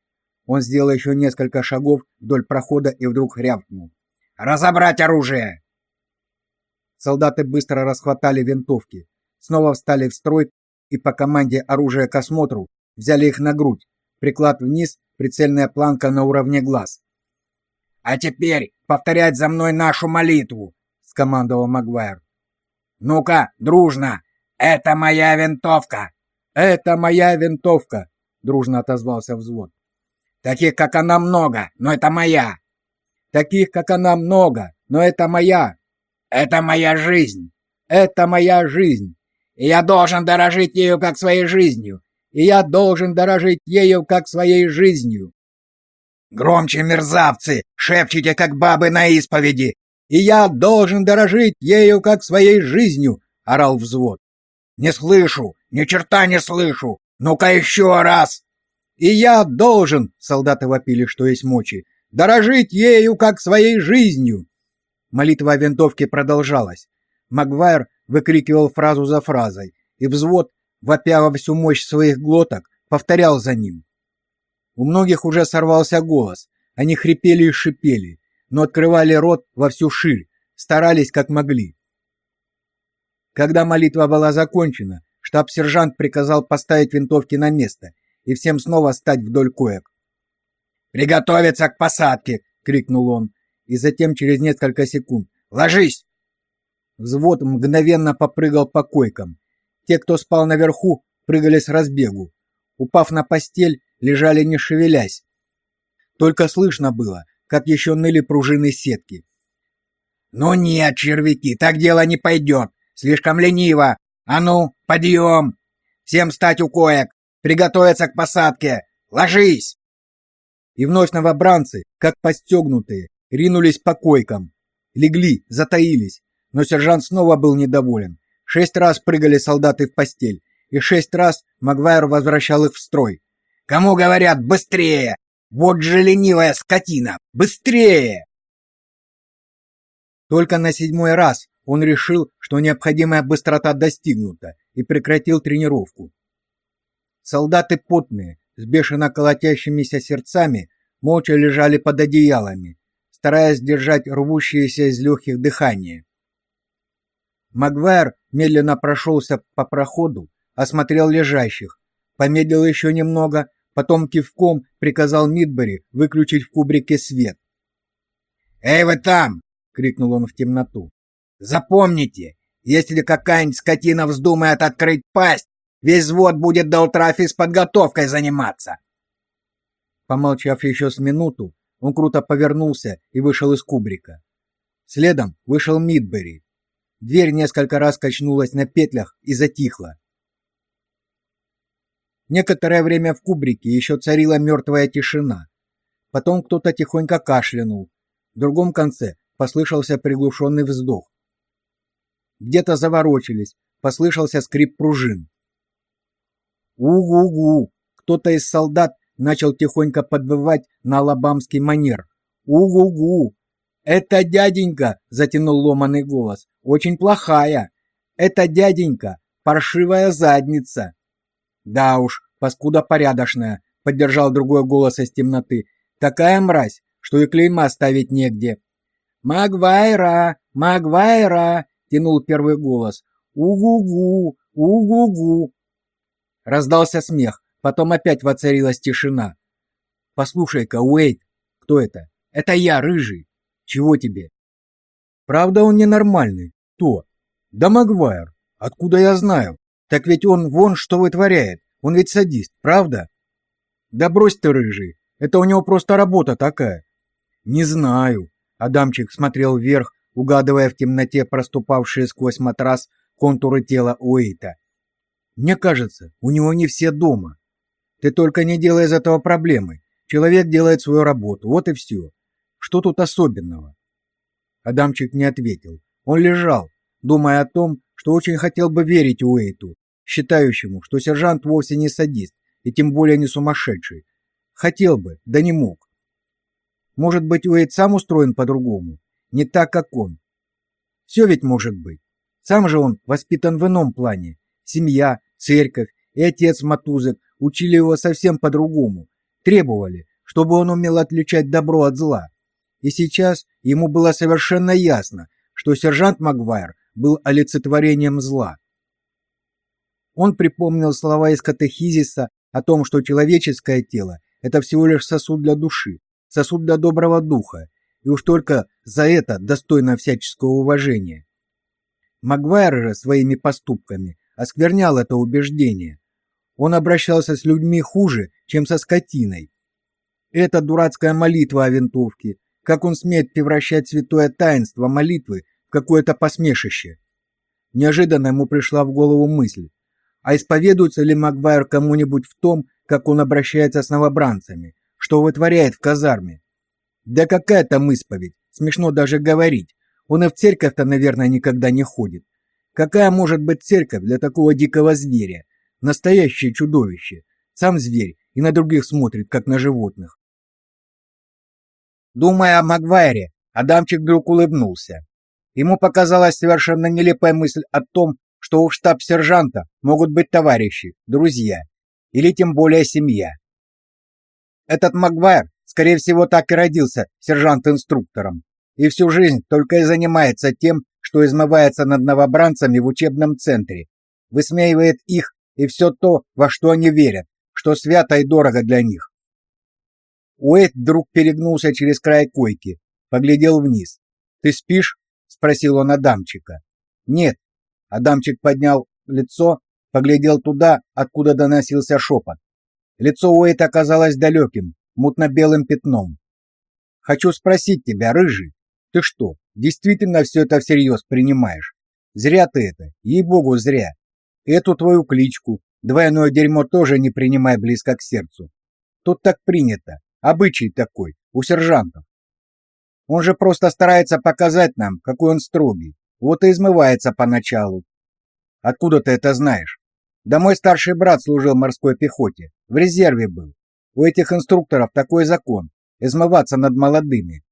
Он сделал еще несколько шагов вдоль прохода и вдруг рявкнул. «Разобрать оружие!» Солдаты быстро расхватали винтовки, снова встали в строй и по команде оружия к осмотру взяли их на грудь, приклад вниз, прицельная планка на уровне глаз. «А теперь повторять за мной нашу молитву!» — скомандовал Магуайр. «Ну-ка, дружно! Это моя винтовка!» «Это моя винтовка!» — дружно отозвался взвод. «Таких, как она, много, но это моя!» «Таких, как она, много, но это моя!» «Это моя жизнь!» «Это моя жизнь!» «И я должен дорожить ею, как своей жизнью!» «И я должен дорожить ею, как своей жизнью!» «Громче, мерзавцы! Шепчите, как бабы на исповеди!» «И я должен дорожить ею, как своей жизнью!» — орал взвод. «Не слышу! Ни черта не слышу! Ну-ка еще раз!» «И я должен!» — солдаты вопили, что есть мочи. «Дорожить ею, как своей жизнью!» Молитва о винтовке продолжалась. Магвайр выкрикивал фразу за фразой, и взвод, вопя во всю мощь своих глоток, повторял за ним. У многих уже сорвался голос, они хрипели и шипели, но открывали рот во всю ширь, старались как могли. Когда молитва была закончена, штаб-сержант приказал поставить винтовки на место и всем снова стать вдоль коек. «Приготовиться к посадке!» — крикнул он и затем через несколько секунд «Ложись!». Взвод мгновенно попрыгал по койкам. Те, кто спал наверху, прыгали с разбегу. Упав на постель, лежали не шевелясь. Только слышно было, как еще ныли пружины сетки. «Ну нет, червяки, так дело не пойдет. Слишком лениво. А ну, подъем! Всем встать у коек! Приготовиться к посадке! Ложись!» И вновь новобранцы, как подстегнутые, ринулись по койкам. Легли, затаились. Но сержант снова был недоволен. Шесть раз прыгали солдаты в постель, и шесть раз Магвайр возвращал их в строй. «Кому говорят, быстрее! Вот же ленивая скотина! Быстрее!» Только на седьмой раз он решил, что необходимая быстрота достигнута, и прекратил тренировку. Солдаты потные, с бешено колотящимися сердцами, молча лежали под одеялами, стараясь держать рвущееся из легких дыхание. Магвайр медленно прошелся по проходу, осмотрел лежащих, помедлил еще немного, потом кивком приказал Мидбери выключить в кубрике свет. «Эй, вы там!» — крикнул он в темноту. «Запомните, если какая-нибудь скотина вздумает открыть пасть, весь взвод будет до утра физподготовкой заниматься!» Помолчав еще с минуту, он круто повернулся и вышел из кубрика. Следом вышел Мидбери. Дверь несколько раз качнулась на петлях и затихла. Некоторое время в кубрике еще царила мертвая тишина. Потом кто-то тихонько кашлянул. В другом конце послышался приглушенный вздох. Где-то заворочились, послышался скрип пружин. «У-гу-гу!» Кто-то из солдат начал тихонько подвывать на алабамский манер. «У-гу-гу!» «Это дяденька!» — затянул ломаный голос. «Очень плохая! Это дяденька! Паршивая задница!» «Да уж, паскуда порядочная!» — поддержал другой голос из темноты. «Такая мразь, что и клейма ставить негде!» «Магвайра! Магвайра!» — тянул первый голос. «У-гу-гу! У-гу-гу!» Раздался смех. Потом опять воцарилась тишина. Послушай-ка, Уэйт, кто это? Это я, рыжий. Чего тебе? Правда, он ненормальный. Кто? Да Магуайр. Откуда я знаю? Так ведь он вон что вытворяет. Он ведь садист, правда? Да брось ты, рыжий. Это у него просто работа такая. Не знаю. Адамчик смотрел вверх, угадывая в темноте проступавшие сквозь матрас контуры тела Уэйта. Мне кажется, у него не все дома. Ты только не делай из этого проблемы. Человек делает свою работу, вот и все. Что тут особенного? Адамчик не ответил. Он лежал, думая о том, что очень хотел бы верить Уэйту, считающему, что сержант вовсе не садист и тем более не сумасшедший. Хотел бы, да не мог. Может быть, Уэйд сам устроен по-другому, не так, как он. Все ведь может быть. Сам же он воспитан в ином плане. Семья, церковь и отец Матузек учили его совсем по-другому, требовали, чтобы он умел отличать добро от зла. И сейчас ему было совершенно ясно, что сержант Магуайр был олицетворением зла. Он припомнил слова из катехизиса о том, что человеческое тело – это всего лишь сосуд для души, сосуд для доброго духа, и уж только за это достойно всяческого уважения. Магуайр же своими поступками осквернял это убеждение. Он обращался с людьми хуже, чем со скотиной. Эта дурацкая молитва о винтовке, как он смеет превращать святое таинство молитвы какое-то посмешище. Неожиданно ему пришла в голову мысль, а исповедуется ли Магуайр кому-нибудь в том, как он обращается с новобранцами, что вытворяет в казарме? Да какая там исповедь? Смешно даже говорить. Он и в церковь-то, наверное, никогда не ходит. Какая может быть церковь для такого дикого зверя? Настоящее чудовище. Сам зверь и на других смотрит, как на животных. Думая о Магуайре, Адамчик вдруг улыбнулся. Ему показалась совершенно нелепая мысль о том, что у штаб-сержанта могут быть товарищи, друзья или тем более семья. Этот Магуайр, скорее всего, так и родился сержант-инструктором и всю жизнь только и занимается тем, что измывается над новобранцами в учебном центре, высмеивает их и все то, во что они верят, что свято и дорого для них. Уэйд вдруг перегнулся через край койки, поглядел вниз. «Ты спишь?» — спросил он Адамчика. «Нет, Адамчик поднял лицо, поглядел туда, откуда доносился шепот. Лицо Уэйта оказалось далеким, мутно-белым пятном. «Хочу спросить тебя, рыжий, ты что, действительно все это всерьез принимаешь? Зря ты это, ей-богу, зря. Эту твою кличку, двойное дерьмо тоже не принимай близко к сердцу. Тут так принято, обычай такой, у сержантов. Он же просто старается показать нам, какой он строгий. Вот и измывается поначалу. Откуда ты это знаешь? Да мой старший брат служил в морской пехоте, в резерве был. У этих инструкторов такой закон измываться над молодыми.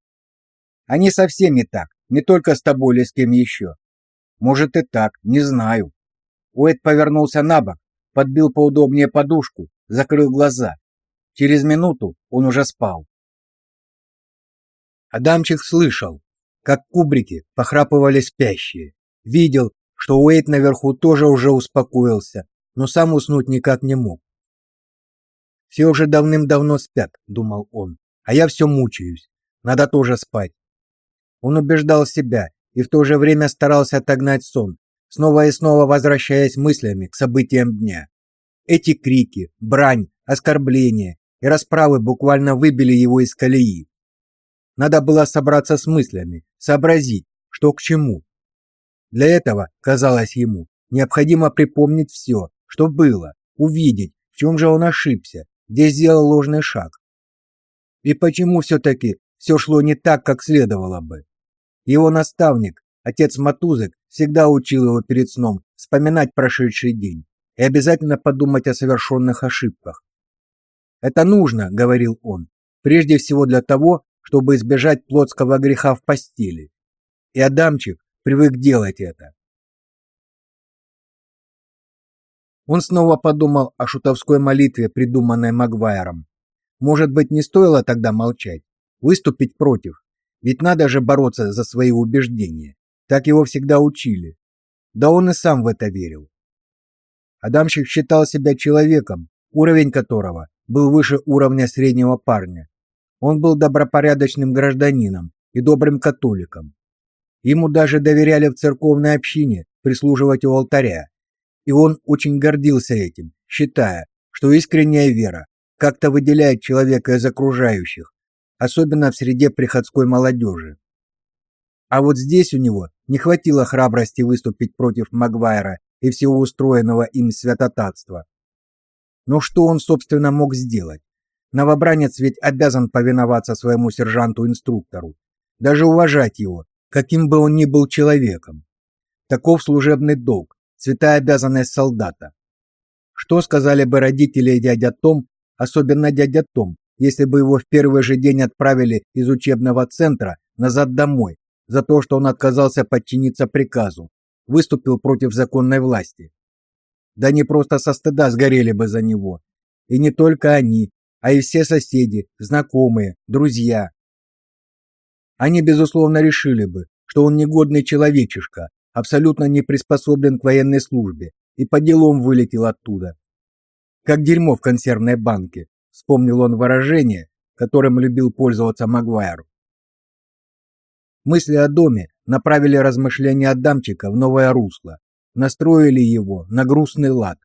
Они со всеми так, не только с тобой или с кем еще. Может и так, не знаю. Уэд повернулся на бок, подбил поудобнее подушку, закрыл глаза. Через минуту он уже спал. Адамчик слышал, как кубрики похрапывали спящие. Видел, что Уэйт наверху тоже уже успокоился, но сам уснуть никак не мог. «Все уже давным-давно спят», — думал он, — «а я все мучаюсь. Надо тоже спать». Он убеждал себя и в то же время старался отогнать сон, снова и снова возвращаясь мыслями к событиям дня. Эти крики, брань, оскорбления и расправы буквально выбили его из колеи. Надо было собраться с мыслями, сообразить, что к чему. Для этого, казалось ему, необходимо припомнить все, что было, увидеть, в чем же он ошибся, где сделал ложный шаг. И почему все-таки все шло не так, как следовало бы. Его наставник, отец Матузек, всегда учил его перед сном вспоминать прошедший день и обязательно подумать о совершенных ошибках. «Это нужно», — говорил он, — «прежде всего для того, чтобы избежать плотского греха в постели. И Адамчик привык делать это. Он снова подумал о шутовской молитве, придуманной Магуайром. Может быть, не стоило тогда молчать, выступить против, ведь надо же бороться за свои убеждения. Так его всегда учили. Да он и сам в это верил. Адамчик считал себя человеком, уровень которого был выше уровня среднего парня. Он был добропорядочным гражданином и добрым католиком. Ему даже доверяли в церковной общине прислуживать у алтаря. И он очень гордился этим, считая, что искренняя вера как-то выделяет человека из окружающих, особенно в среде приходской молодежи. А вот здесь у него не хватило храбрости выступить против Магуайра и всего устроенного им святотатства. Но что он, собственно, мог сделать? Новобранец ведь обязан повиноваться своему сержанту-инструктору, даже уважать его, каким бы он ни был человеком. Таков служебный долг, святая обязанность солдата. Что сказали бы родители и дядя Том, особенно дядя Том, если бы его в первый же день отправили из учебного центра назад домой за то, что он отказался подчиниться приказу, выступил против законной власти. Да не просто со стыда сгорели бы за него. И не только они, а и все соседи, знакомые, друзья. Они, безусловно, решили бы, что он негодный человечишка, абсолютно не приспособлен к военной службе, и по делам вылетел оттуда. Как дерьмо в консервной банке, вспомнил он выражение, которым любил пользоваться Магуайр. Мысли о доме направили размышления Адамчика в новое русло, настроили его на грустный лад.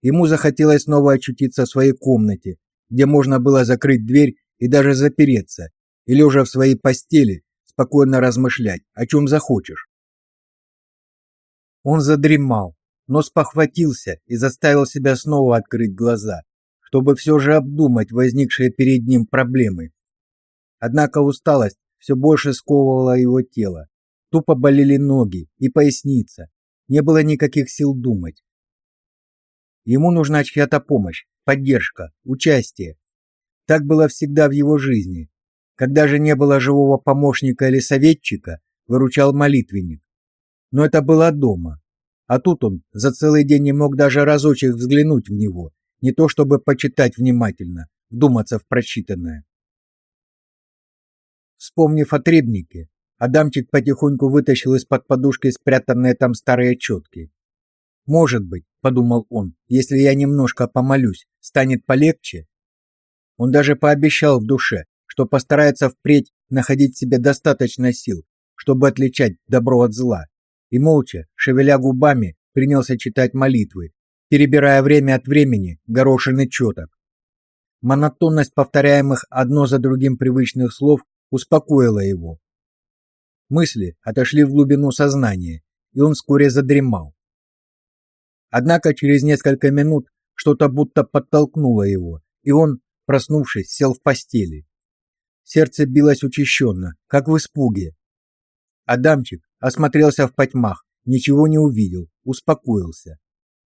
Ему захотелось снова очутиться в своей комнате, где можно было закрыть дверь и даже запереться, и лежа в своей постели, спокойно размышлять, о чем захочешь. Он задремал, но спохватился и заставил себя снова открыть глаза, чтобы все же обдумать возникшие перед ним проблемы. Однако усталость все больше сковывала его тело. Тупо болели ноги и поясница. Не было никаких сил думать. Ему нужна чья-то помощь, поддержка, участие. Так было всегда в его жизни. Когда же не было живого помощника или советчика, выручал молитвенник. Но это было дома. А тут он за целый день не мог даже разочек взглянуть в него, не то чтобы почитать внимательно, вдуматься в прочитанное. Вспомнив о требнике, Адамчик потихоньку вытащил из-под подушки спрятанные там старые четки. Может быть, подумал он, если я немножко помолюсь, станет полегче. Он даже пообещал в душе, что постарается впредь находить в себе достаточно сил, чтобы отличать добро от зла, и молча, шевеля губами, принялся читать молитвы, перебирая время от времени горошины четок. Монотонность повторяемых одно за другим привычных слов успокоила его. Мысли отошли в глубину сознания, и он вскоре задремал. Однако через несколько минут что-то будто подтолкнуло его, и он, проснувшись, сел в постели. Сердце билось учащенно, как в испуге. Адамчик осмотрелся в потьмах, ничего не увидел, успокоился.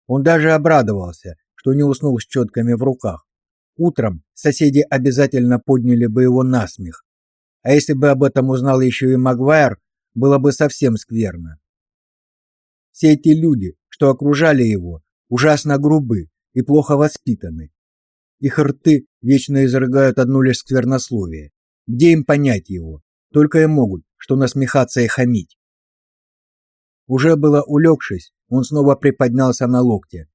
Он даже обрадовался, что не уснул с четками в руках. Утром соседи обязательно подняли бы его на смех. А если бы об этом узнал еще и Магуайр, было бы совсем скверно. Все эти люди, что окружали его, ужасно грубы и плохо воспитаны. Их рты вечно изрыгают одно лишь сквернословие. Где им понять его? Только и могут, что насмехаться и хамить. Уже было улегшись, он снова приподнялся на локте.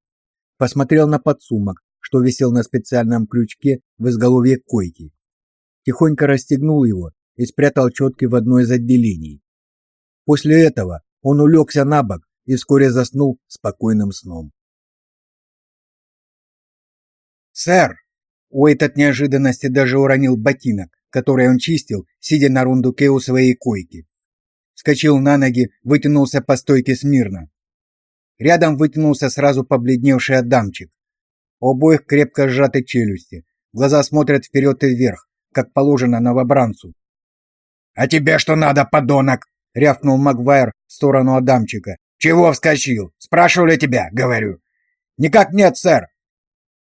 Посмотрел на подсумок, что висел на специальном крючке в изголовье койки. Тихонько расстегнул его и спрятал четки в одно из отделений. После этого он улегся на бок и вскоре заснул спокойным сном. «Сэр!» Уэйт от неожиданности даже уронил ботинок, который он чистил, сидя на рундуке у своей койки. Вскочил на ноги, вытянулся по стойке смирно. Рядом вытянулся сразу побледневший Адамчик. У обоих крепко сжаты челюсти, глаза смотрят вперед и вверх, как положено новобранцу. «А тебе что надо, подонок?» — рявкнул Магуайр в сторону Адамчика. «Чего вскочил? Спрашивали тебя, говорю». «Никак нет, сэр».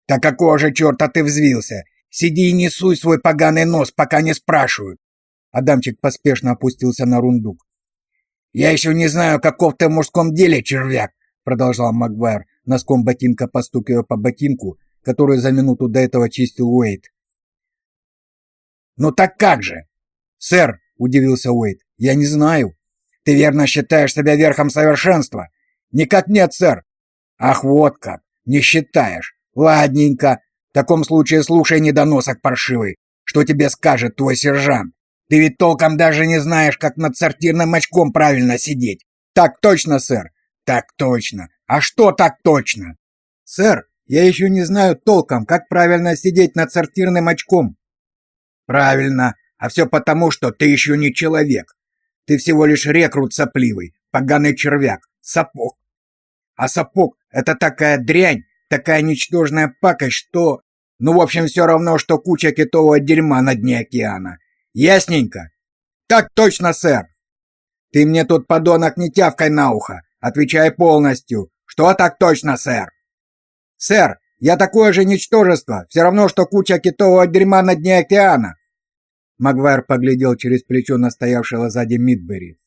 «Так какого же черта ты взвился? Сиди и не суй свой поганый нос, пока не спрашивают». Адамчик поспешно опустился на рундук. «Я еще не знаю, каков ты в мужском деле, червяк», продолжал Магуайр, носком ботинка постукивая по ботинку, который за минуту до этого чистил Уэйт. «Ну так как же?» «Сэр, — удивился Уэйт. «Я не знаю. Ты верно считаешь себя верхом совершенства?» «Никак нет, сэр». «Ах, вот как! Не считаешь. Ладненько. В таком случае слушай, недоносок паршивый. Что тебе скажет твой сержант? Ты ведь толком даже не знаешь, как над сортирным очком правильно сидеть. Так точно, сэр. Так точно. А что так точно? Сэр, я еще не знаю толком, как правильно сидеть над сортирным очком. Правильно. А все потому, что ты еще не человек. Ты всего лишь рекрут сопливый, поганый червяк, сапог. А сапог — это такая дрянь, такая ничтожная пакость, что... Ну, в общем, все равно, что куча китового дерьма на дне океана. Ясненько? Так точно, сэр. Ты мне тут, подонок, не тявкай на ухо. Отвечай полностью. Что так точно, сэр? «Сэр, я такое же ничтожество, все равно, что куча китового дерьма на дне океана!» Магуайр поглядел через плечо настоявшего сзади Мидбери.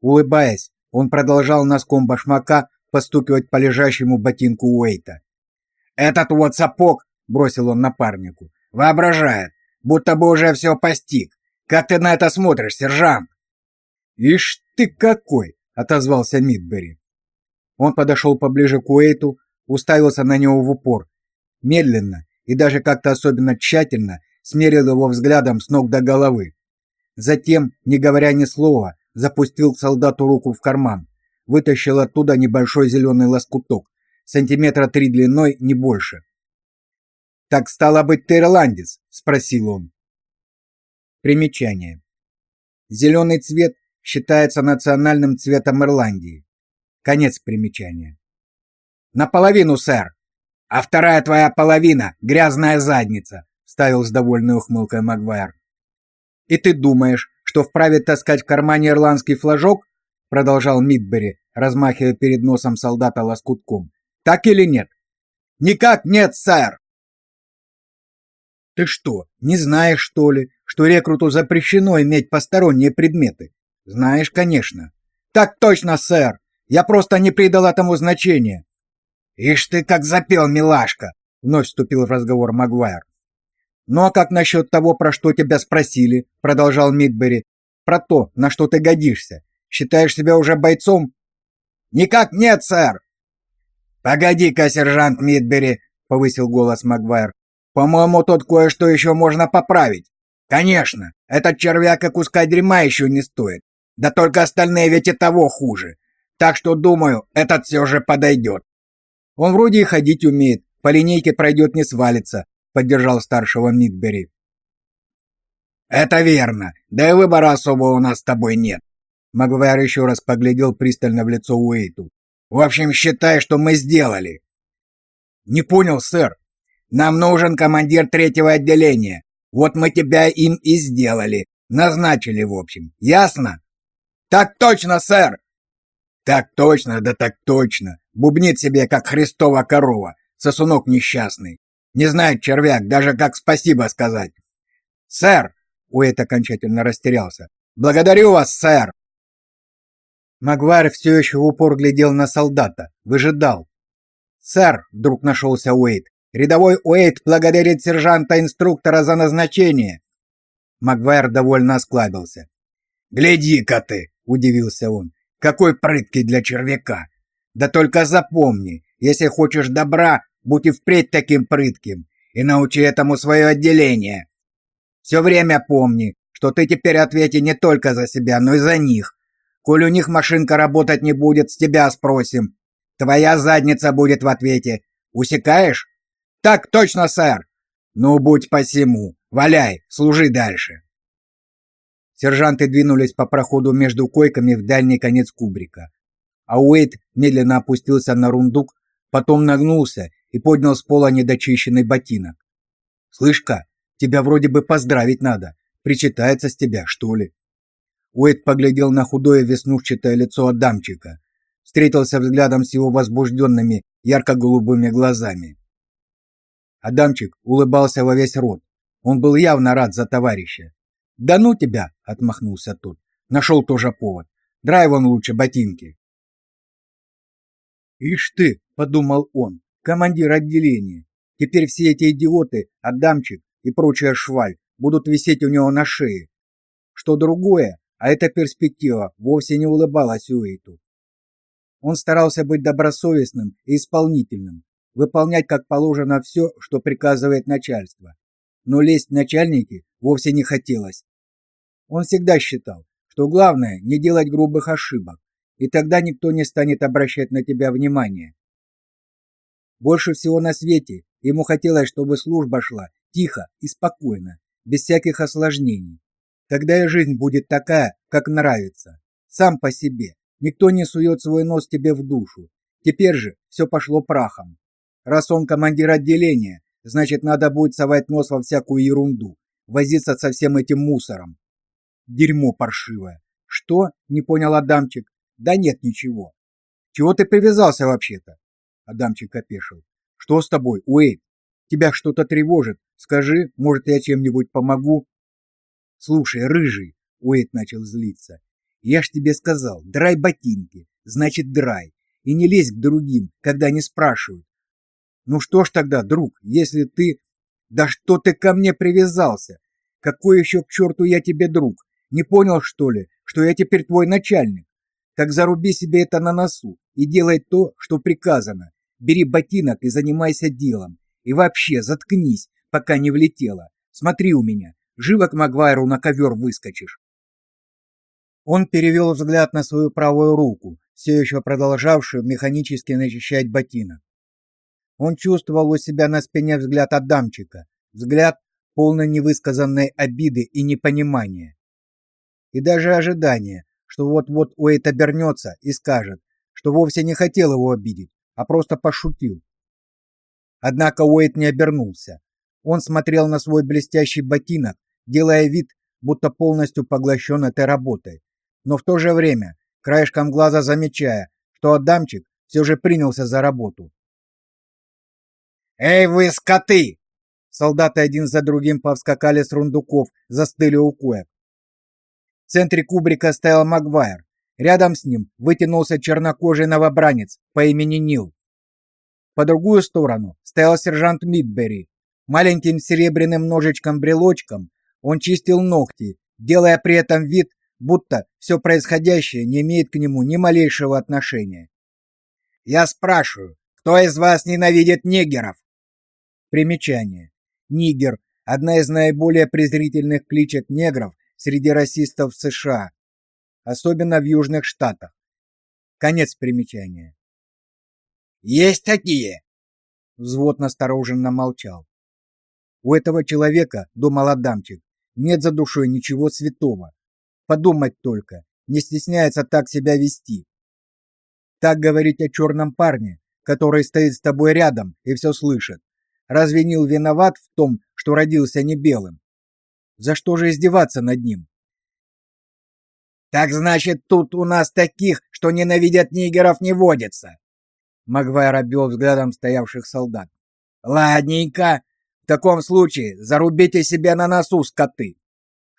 Улыбаясь, он продолжал носком башмака постукивать по лежащему ботинку Уэйта. «Этот вот сапог!» — бросил он напарнику. «Воображает, будто бы уже все постиг. Как ты на это смотришь, сержант?» «Ишь ты какой!» — отозвался Мидбери. Он подошел поближе к Уэйту, уставился на него в упор. Медленно и даже как-то особенно тщательно смерил его взглядом с ног до головы. Затем, не говоря ни слова, запустил солдату руку в карман, вытащил оттуда небольшой зеленый лоскуток, сантиметра три длиной, не больше. «Так стало быть, ты ирландец?» — спросил он. Примечание. Зеленый цвет считается национальным цветом Ирландии. Конец примечания. «Наполовину, сэр. А вторая твоя половина — грязная задница», — ставил с довольной ухмылкой Магуайр. «И ты думаешь, что вправе таскать в кармане ирландский флажок?» — продолжал Мидбери, размахивая перед носом солдата лоскутком. «Так или нет?» «Никак нет, сэр!» «Ты что, не знаешь, что ли, что рекруту запрещено иметь посторонние предметы?» «Знаешь, конечно». «Так точно, сэр! Я просто не придал этому значения. «Ишь ты, как запел, милашка!» — вновь вступил в разговор Магуайр. «Ну а как насчет того, про что тебя спросили?» — продолжал Мидбери. «Про то, на что ты годишься. Считаешь себя уже бойцом?» «Никак нет, сэр!» «Погоди-ка, сержант Мидбери!» — повысил голос Магуайр. «По-моему, тут кое-что еще можно поправить. Конечно, этот червяк и куска дерьма еще не стоит. Да только остальные ведь и того хуже. Так что, думаю, этот все же подойдет. Он вроде и ходить умеет, по линейке пройдет не свалится, поддержал старшего Мидбери. Это верно. Да и выбора особого у нас с тобой нет. Магуайр еще раз поглядел пристально в лицо Уэйту. В общем, считай, что мы сделали. Не понял, сэр. Нам нужен командир третьего отделения. Вот мы тебя им и сделали. Назначили, в общем. Ясно? Так точно, сэр. Так точно, да так точно. Бубнит себе, как христова корова, сосунок несчастный. Не знает червяк даже как спасибо сказать. Сэр, Уэйт окончательно растерялся. Благодарю вас, сэр. Магуайр все еще в упор глядел на солдата, выжидал. «Сэр!» — вдруг нашелся Уэйт. «Рядовой Уэйт благодарит сержанта-инструктора за назначение!» Магуайр довольно осклабился. «Гляди-ка ты!» — удивился он. Какой прыткий для червяка! Да только запомни, если хочешь добра, будь и впредь таким прытким, и научи этому свое отделение. Все время помни, что ты теперь ответи не только за себя, но и за них. Коль у них машинка работать не будет, с тебя спросим. Твоя задница будет в ответе. Усекаешь? Так точно, сэр. Ну, будь посему. Валяй, служи дальше. Сержанты двинулись по проходу между койками в дальний конец кубрика. А Уэйт медленно опустился на рундук, потом нагнулся и поднял с пола недочищенный ботинок. «Слышь-ка, тебя вроде бы поздравить надо. Причитается с тебя, что ли?» Уэйт поглядел на худое веснушчатое лицо Адамчика, встретился взглядом с его возбужденными ярко-голубыми глазами. Адамчик улыбался во весь рот. Он был явно рад за товарища. «Да ну тебя!» — отмахнулся тот. Нашел тоже повод. Драй вон лучше ботинки. «Ишь ты!» — подумал он. «Командир отделения. Теперь все эти идиоты, Адамчик и прочая шваль, будут висеть у него на шее. Что другое, а эта перспектива вовсе не улыбалась Уэйту. Он старался быть добросовестным и исполнительным, выполнять как положено все, что приказывает начальство. Но лезть в начальники вовсе не хотелось. Он всегда считал, что главное не делать грубых ошибок, и тогда никто не станет обращать на тебя внимания. Больше всего на свете ему хотелось, чтобы служба шла тихо и спокойно, без всяких осложнений. Тогда и жизнь будет такая, как нравится, сам по себе. Никто не сует свой нос тебе в душу. Теперь же все пошло прахом. Раз он командир отделения, значит, надо будет совать нос во всякую ерунду, возиться со всем этим мусором. Дерьмо паршивое. Что? Не понял Адамчик. Да нет ничего. Чего ты привязался вообще-то? Адамчик опешил. Что с тобой, Уэйд? Тебя что-то тревожит? Скажи, может, я чем-нибудь помогу? Слушай, рыжий, Уэйд начал злиться. Я ж тебе сказал, драй ботинки, значит, драй. И не лезь к другим, когда не спрашивают. Ну что ж тогда, друг, если ты... Да что ты ко мне привязался? Какой еще к черту я тебе друг? Не понял, что ли, что я теперь твой начальник? Так заруби себе это на носу и делай то, что приказано. Бери ботинок и занимайся делом. И вообще, заткнись, пока не влетело. Смотри у меня, живо к Магуайру на ковер выскочишь. Он перевел взгляд на свою правую руку, все еще продолжавшую механически начищать ботинок. Он чувствовал у себя на спине взгляд Адамчика, взгляд полный невысказанной обиды и непонимания. И даже ожидание, что вот-вот Уэйт обернется и скажет, что вовсе не хотел его обидеть, а просто пошутил. Однако Уэйт не обернулся. Он смотрел на свой блестящий ботинок, делая вид, будто полностью поглощен этой работой, но в то же время краешком глаза замечая, что Адамчик все же принялся за работу. «Эй вы, скоты!» Солдаты один за другим повскакали с рундуков, застыли у коек. В центре кубрика стоял Магуайр. Рядом с ним вытянулся чернокожий новобранец по имени Нил. По другую сторону стоял сержант Мидбери. Маленьким серебряным ножичком-брелочком он чистил ногти, делая при этом вид, будто все происходящее не имеет к нему ни малейшего отношения. Я спрашиваю, кто из вас ненавидит нигеров? Примечание. Нигер одна из наиболее презрительных кличек негров среди расистов США, особенно в южных штатах. Конец примечания. Есть такие. Взвод настороженно молчал. У этого человека, думал Адамчик, нет за душой ничего святого. Подумать только, не стесняется так себя вести. Так говорить о черном парне, который стоит с тобой рядом и все слышит. Разве Нил виноват в том, что родился не белым? За что же издеваться над ним? Так значит, тут у нас таких, что ненавидят нигеров, не водится. Магвайр обвел взглядом стоявших солдат. Ладненько. В таком случае зарубите себе на носу, скоты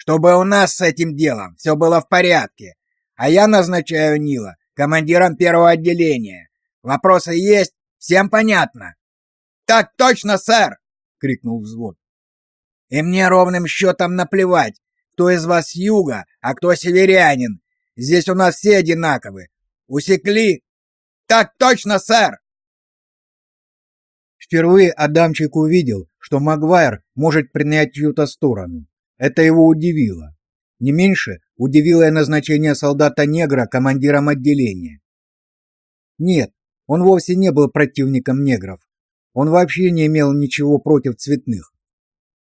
чтобы у нас с этим делом все было в порядке. А я назначаю Нила командиром первого отделения. Вопросы есть? Всем понятно? Так точно, сэр, крикнул взвод. И мне ровным счетом наплевать, кто из вас юга, а кто северянин. Здесь у нас все одинаковы. Усекли? Так точно, сэр. Впервые Адамчик увидел, что Магуайр может принять чью-то сторону. Это его удивило. Не меньше удивило и назначение солдата-негра командиром отделения. Нет, он вовсе не был противником негров. Он вообще не имел ничего против цветных.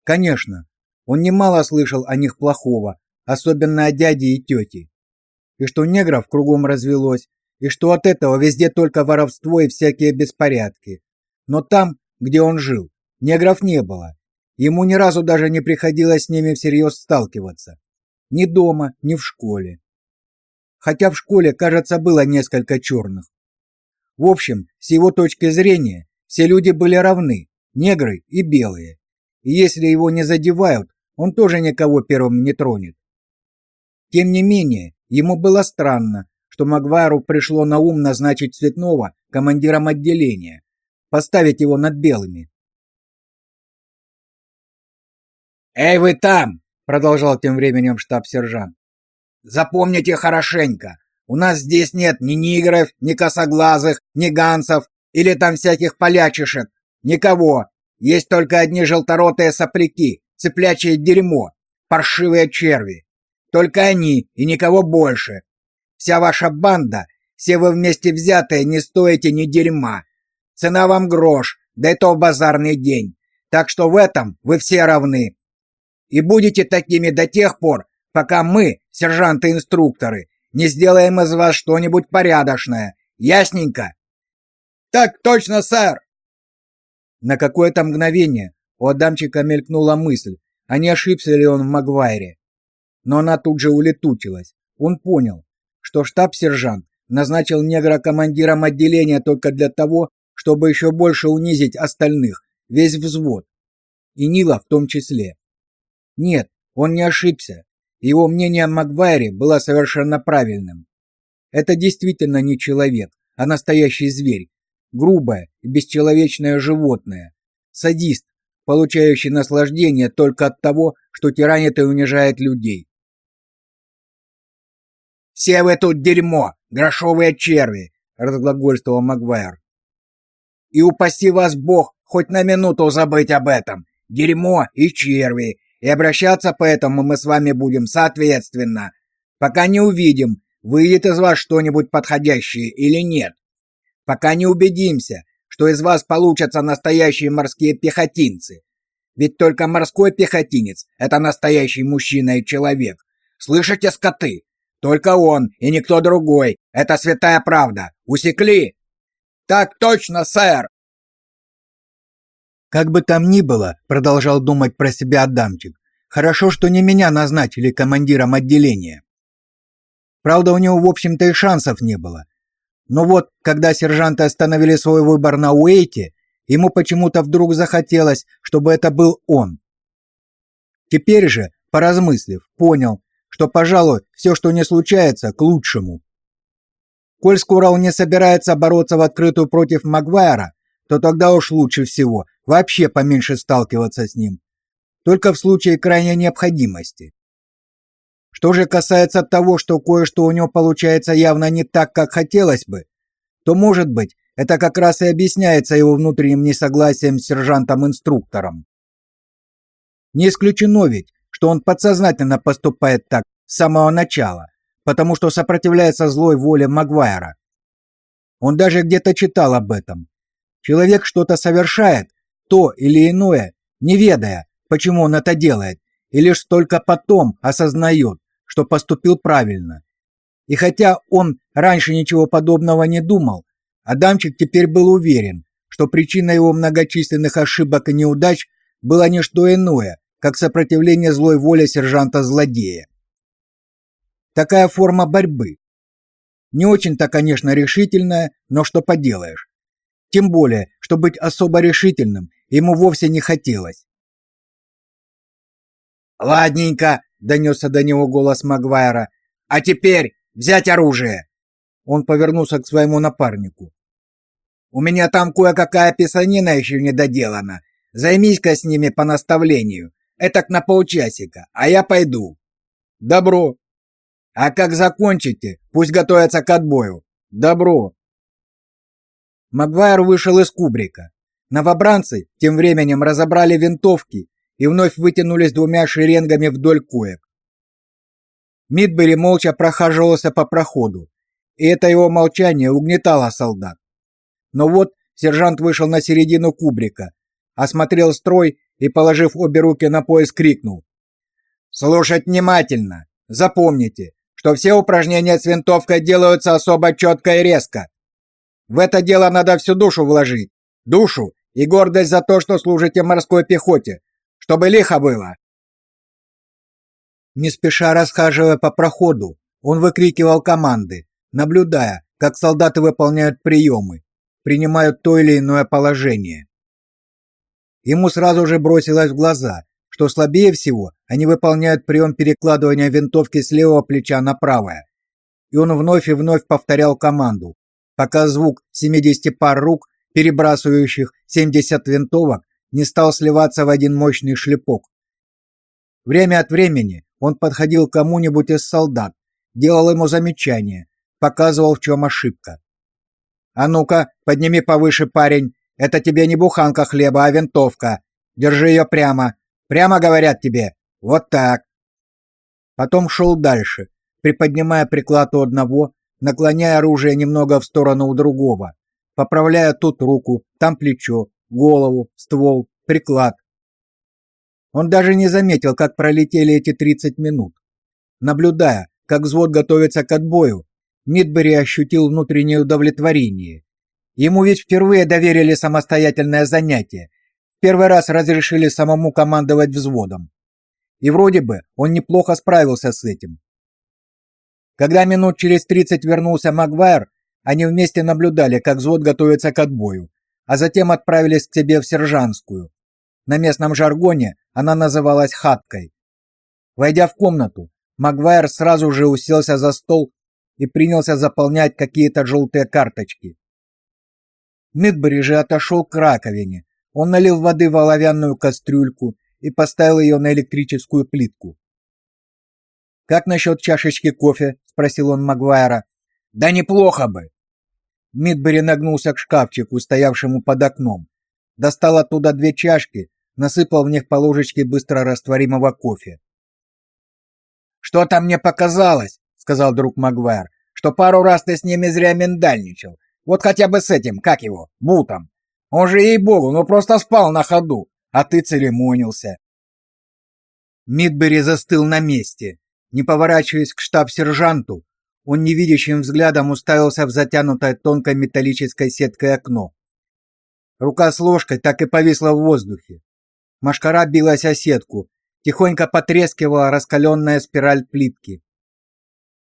Конечно, он немало слышал о них плохого, особенно о дяде и тете. И что негров кругом развелось, и что от этого везде только воровство и всякие беспорядки. Но там, где он жил, негров не было, Ему ни разу даже не приходилось с ними всерьез сталкиваться. Ни дома, ни в школе. Хотя в школе, кажется, было несколько черных. В общем, с его точки зрения, все люди были равны, негры и белые. И если его не задевают, он тоже никого первым не тронет. Тем не менее, ему было странно, что Магвару пришло на ум назначить Цветного командиром отделения, поставить его над белыми. «Эй, вы там!» — продолжал тем временем штаб-сержант. «Запомните хорошенько, у нас здесь нет ни нигеров, ни косоглазых, ни гансов или там всяких полячишек. Никого. Есть только одни желторотые сопляки, цыплячье дерьмо, паршивые черви. Только они и никого больше. Вся ваша банда, все вы вместе взятые не стоите ни дерьма. Цена вам грош, да и то в базарный день. Так что в этом вы все равны и будете такими до тех пор, пока мы, сержанты-инструкторы, не сделаем из вас что-нибудь порядочное. Ясненько? Так точно, сэр. На какое-то мгновение у Адамчика мелькнула мысль, а не ошибся ли он в Магуайре. Но она тут же улетучилась. Он понял, что штаб-сержант назначил негра командиром отделения только для того, чтобы еще больше унизить остальных, весь взвод. И Нила в том числе. Нет, он не ошибся. Его мнение о Магвайре было совершенно правильным. Это действительно не человек, а настоящий зверь, грубое и бесчеловечное животное, садист, получающий наслаждение только от того, что тиранит и унижает людей. «Все вы тут дерьмо, грошовые черви!» — разглагольствовал Магуайр. «И упаси вас Бог хоть на минуту забыть об этом! Дерьмо и черви! И обращаться поэтому мы с вами будем соответственно, пока не увидим, выйдет из вас что-нибудь подходящее или нет. Пока не убедимся, что из вас получатся настоящие морские пехотинцы. Ведь только морской пехотинец — это настоящий мужчина и человек. Слышите, скоты? Только он и никто другой. Это святая правда. Усекли? Так точно, сэр. Как бы там ни было, продолжал думать про себя Адамчик. Хорошо, что не меня назначили командиром отделения. Правда, у него, в общем-то, и шансов не было. Но вот, когда сержанты остановили свой выбор на Уэйте, ему почему-то вдруг захотелось, чтобы это был он. Теперь же, поразмыслив, понял, что, пожалуй, все, что не случается, к лучшему. Коль он не собирается бороться в открытую против Магуайра, то тогда уж лучше всего вообще поменьше сталкиваться с ним. Только в случае крайней необходимости. Что же касается того, что кое-что у него получается явно не так, как хотелось бы, то, может быть, это как раз и объясняется его внутренним несогласием с сержантом-инструктором. Не исключено ведь, что он подсознательно поступает так с самого начала, потому что сопротивляется злой воле Магуайра. Он даже где-то читал об этом. Человек что-то совершает, то или иное, не ведая, почему он это делает, и лишь только потом осознает, что поступил правильно. И хотя он раньше ничего подобного не думал, Адамчик теперь был уверен, что причиной его многочисленных ошибок и неудач было не что иное, как сопротивление злой воле сержанта-злодея. Такая форма борьбы. Не очень-то, конечно, решительная, но что поделаешь. Тем более, что быть особо решительным ему вовсе не хотелось. «Ладненько», — донесся до него голос Магуайра. «А теперь взять оружие!» Он повернулся к своему напарнику. «У меня там кое-какая писанина еще не доделана. Займись-ка с ними по наставлению. Этак на полчасика, а я пойду. Добро. А как закончите, пусть готовятся к отбою. Добро. Магуайр вышел из кубрика. Новобранцы тем временем разобрали винтовки и вновь вытянулись двумя шеренгами вдоль коек. Мидбери молча прохаживался по проходу, и это его молчание угнетало солдат. Но вот сержант вышел на середину кубрика, осмотрел строй и, положив обе руки на пояс, крикнул. «Слушать внимательно! Запомните, что все упражнения с винтовкой делаются особо четко и резко. В это дело надо всю душу вложить. Душу и гордость за то, что служите морской пехоте. Чтобы лихо было!» Не спеша расхаживая по проходу, он выкрикивал команды, наблюдая, как солдаты выполняют приемы, принимают то или иное положение. Ему сразу же бросилось в глаза, что слабее всего они выполняют прием перекладывания винтовки с левого плеча на правое. И он вновь и вновь повторял команду, пока звук 70 пар рук, перебрасывающих 70 винтовок, не стал сливаться в один мощный шлепок. Время от времени он подходил к кому-нибудь из солдат, делал ему замечания, показывал, в чем ошибка. «А ну-ка, подними повыше, парень, это тебе не буханка хлеба, а винтовка. Держи ее прямо. Прямо говорят тебе. Вот так. Потом шел дальше, приподнимая приклад у одного, наклоняя оружие немного в сторону у другого, поправляя тут руку, там плечо, голову, ствол, приклад. Он даже не заметил, как пролетели эти 30 минут. Наблюдая, как взвод готовится к отбою, Мидбери ощутил внутреннее удовлетворение. Ему ведь впервые доверили самостоятельное занятие. Первый раз разрешили самому командовать взводом. И вроде бы он неплохо справился с этим. Когда минут через 30 вернулся Магуайр, они вместе наблюдали, как взвод готовится к отбою. А затем отправились к тебе в Сержанскую. На местном жаргоне она называлась хаткой. Войдя в комнату, Магуайр сразу же уселся за стол и принялся заполнять какие-то желтые карточки. Мидбери же отошел к раковине. Он налил воды в оловянную кастрюльку и поставил ее на электрическую плитку. «Как насчет чашечки кофе?» — спросил он Магуайра. «Да неплохо бы!» Мидбери нагнулся к шкафчику, стоявшему под окном. Достал оттуда две чашки, насыпал в них по ложечке быстрорастворимого кофе. «Что-то мне показалось», — сказал друг Магуайр, «что пару раз ты с ними зря миндальничал. Вот хотя бы с этим, как его, Бутом. Он же, ей-богу, ну просто спал на ходу, а ты церемонился». Мидбери застыл на месте. Не поворачиваясь к штаб-сержанту, он невидящим взглядом уставился в затянутое тонкой металлической сеткой окно. Рука с ложкой так и повисла в воздухе. Машкара билась о сетку, тихонько потрескивала раскаленная спираль плитки.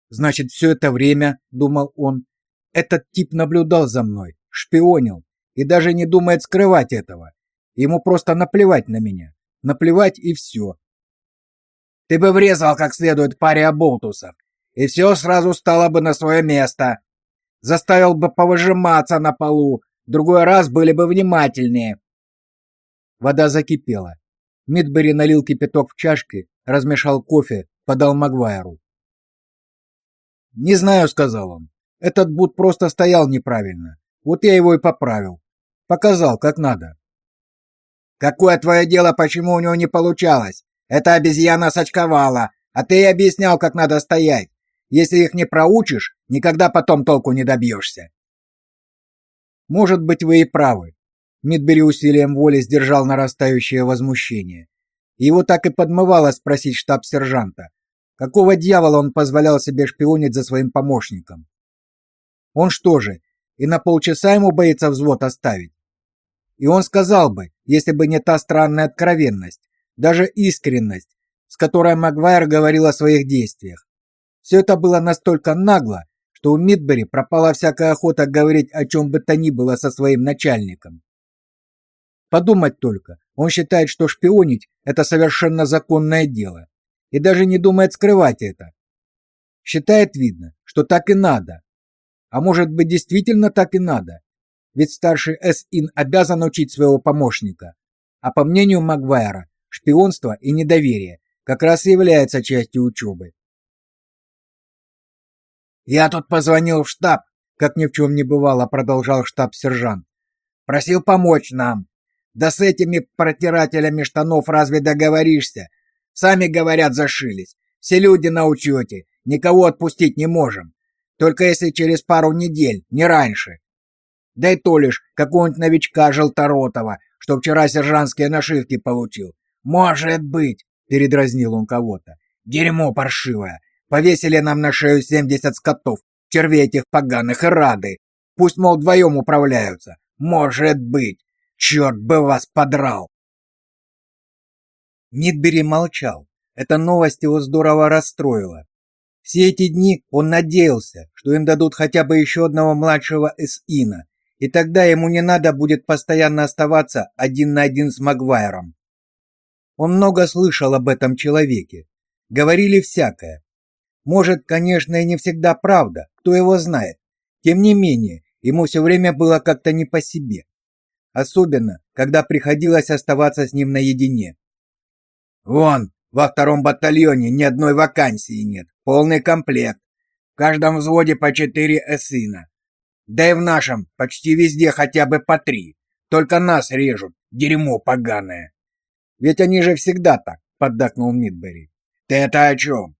Значит, все это время, думал он, этот тип наблюдал за мной, шпионил и даже не думает скрывать этого. Ему просто наплевать на меня. Наплевать и все. Ты бы врезал как следует паре оболтусов, и все сразу стало бы на свое место. Заставил бы повыжиматься на полу, другой раз были бы внимательнее. Вода закипела. Мидбери налил кипяток в чашки, размешал кофе, подал Магуайру. «Не знаю», — сказал он. «Этот бут просто стоял неправильно. Вот я его и поправил. Показал, как надо». «Какое твое дело, почему у него не получалось? Эта обезьяна сочковала, а ты ей объяснял, как надо стоять. Если их не проучишь, никогда потом толку не добьешься». «Может быть, вы и правы». Мидбери усилием воли сдержал нарастающее возмущение. Его так и подмывало спросить штаб-сержанта, какого дьявола он позволял себе шпионить за своим помощником. Он что же, и на полчаса ему боится взвод оставить? И он сказал бы, если бы не та странная откровенность, даже искренность, с которой Магуайр говорил о своих действиях. Все это было настолько нагло, что у Мидбери пропала всякая охота говорить о чем бы то ни было со своим начальником. Подумать только, он считает, что шпионить – это совершенно законное дело, и даже не думает скрывать это. Считает, видно, что так и надо. А может быть, действительно так и надо. Ведь старший С.Ин обязан учить своего помощника. А по мнению Магуайра, шпионство и недоверие как раз и является частью учебы. «Я тут позвонил в штаб», — как ни в чем не бывало, продолжал штаб-сержант. «Просил помочь нам. Да с этими протирателями штанов разве договоришься? Сами, говорят, зашились. Все люди на учете. Никого отпустить не можем. Только если через пару недель, не раньше. Да и то лишь какого-нибудь новичка желторотого, что вчера сержантские нашивки получил. «Может быть», — передразнил он кого-то. «Дерьмо паршивое. Повесили нам на шею семьдесят скотов, червей этих поганых и рады. Пусть, мол, вдвоем управляются. Может быть. Черт бы вас подрал!» Мидбери молчал. Эта новость его здорово расстроила. Все эти дни он надеялся, что им дадут хотя бы еще одного младшего Эсина, и тогда ему не надо будет постоянно оставаться один на один с Магуайром. Он много слышал об этом человеке. Говорили всякое. Может, конечно, и не всегда правда, кто его знает. Тем не менее, ему все время было как-то не по себе. Особенно, когда приходилось оставаться с ним наедине. «Вон, во втором батальоне ни одной вакансии нет, полный комплект. В каждом взводе по четыре эсына. Да и в нашем почти везде хотя бы по три. Только нас режут, дерьмо поганое. Ведь они же всегда так, поддакнул Мидбери. Ты это о чем?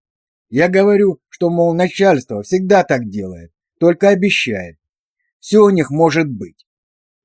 Я говорю, что, мол, начальство всегда так делает, только обещает. Все у них может быть.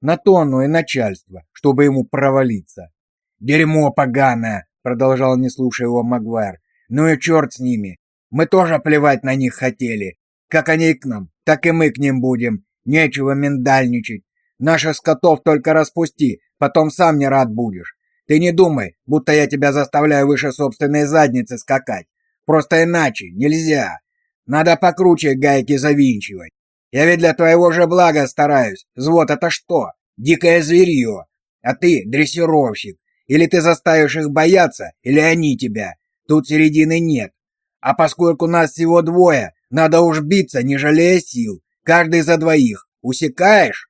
На то оно и начальство, чтобы ему провалиться. Дерьмо поганое, продолжал, не слушая его Магуайр. Ну и черт с ними. Мы тоже плевать на них хотели. Как они к нам, так и мы к ним будем. Нечего миндальничать. Наших скотов только распусти, потом сам не рад будешь. Ты не думай, будто я тебя заставляю выше собственной задницы скакать. Просто иначе нельзя. Надо покруче гайки завинчивать. Я ведь для твоего же блага стараюсь. Взвод это что? Дикое зверье. А ты дрессировщик. Или ты заставишь их бояться, или они тебя. Тут середины нет. А поскольку нас всего двое, надо уж биться, не жалея сил. Каждый за двоих. Усекаешь?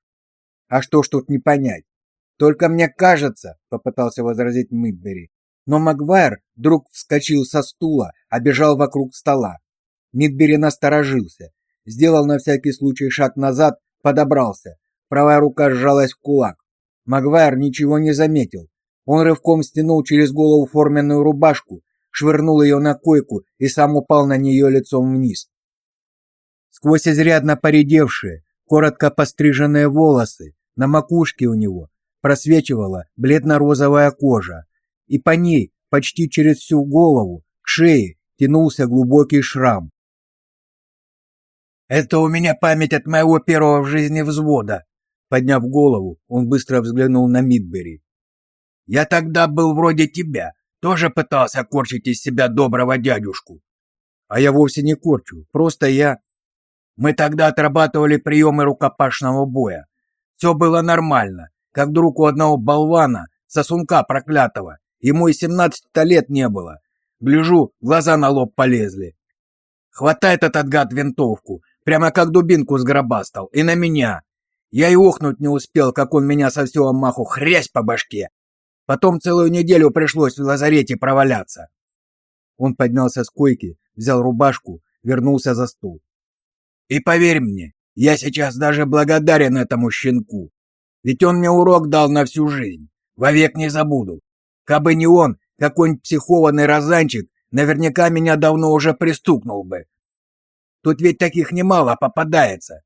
А что ж тут не понять? Только мне кажется, попытался возразить Мидбери. Но Магвайр вдруг вскочил со стула, обежал вокруг стола. Мидбери насторожился, сделал на всякий случай шаг назад, подобрался. Правая рука сжалась в кулак. Магвайр ничего не заметил. Он рывком стянул через голову форменную рубашку, швырнул ее на койку и сам упал на нее лицом вниз. Сквозь изрядно поредевшие, коротко постриженные волосы, на макушке у него просвечивала бледно-розовая кожа, и по ней, почти через всю голову, к шее тянулся глубокий шрам. «Это у меня память от моего первого в жизни взвода», Подняв голову, он быстро взглянул на Мидбери. «Я тогда был вроде тебя, тоже пытался корчить из себя доброго дядюшку». «А я вовсе не корчу, просто я...» «Мы тогда отрабатывали приемы рукопашного боя. Все было нормально, как вдруг у одного болвана, сосунка проклятого, ему и семнадцати лет не было. Гляжу, глаза на лоб полезли. Хватает этот гад винтовку, прямо как дубинку сгробастал, и на меня. Я и охнуть не успел, как он меня со всего маху хрясь по башке. Потом целую неделю пришлось в лазарете проваляться. Он поднялся с койки, взял рубашку, вернулся за стол. И поверь мне, я сейчас даже благодарен этому щенку. Ведь он мне урок дал на всю жизнь. Вовек не забуду. Кабы не он, какой-нибудь психованный розанчик наверняка меня давно уже пристукнул бы. Тут ведь таких немало попадается.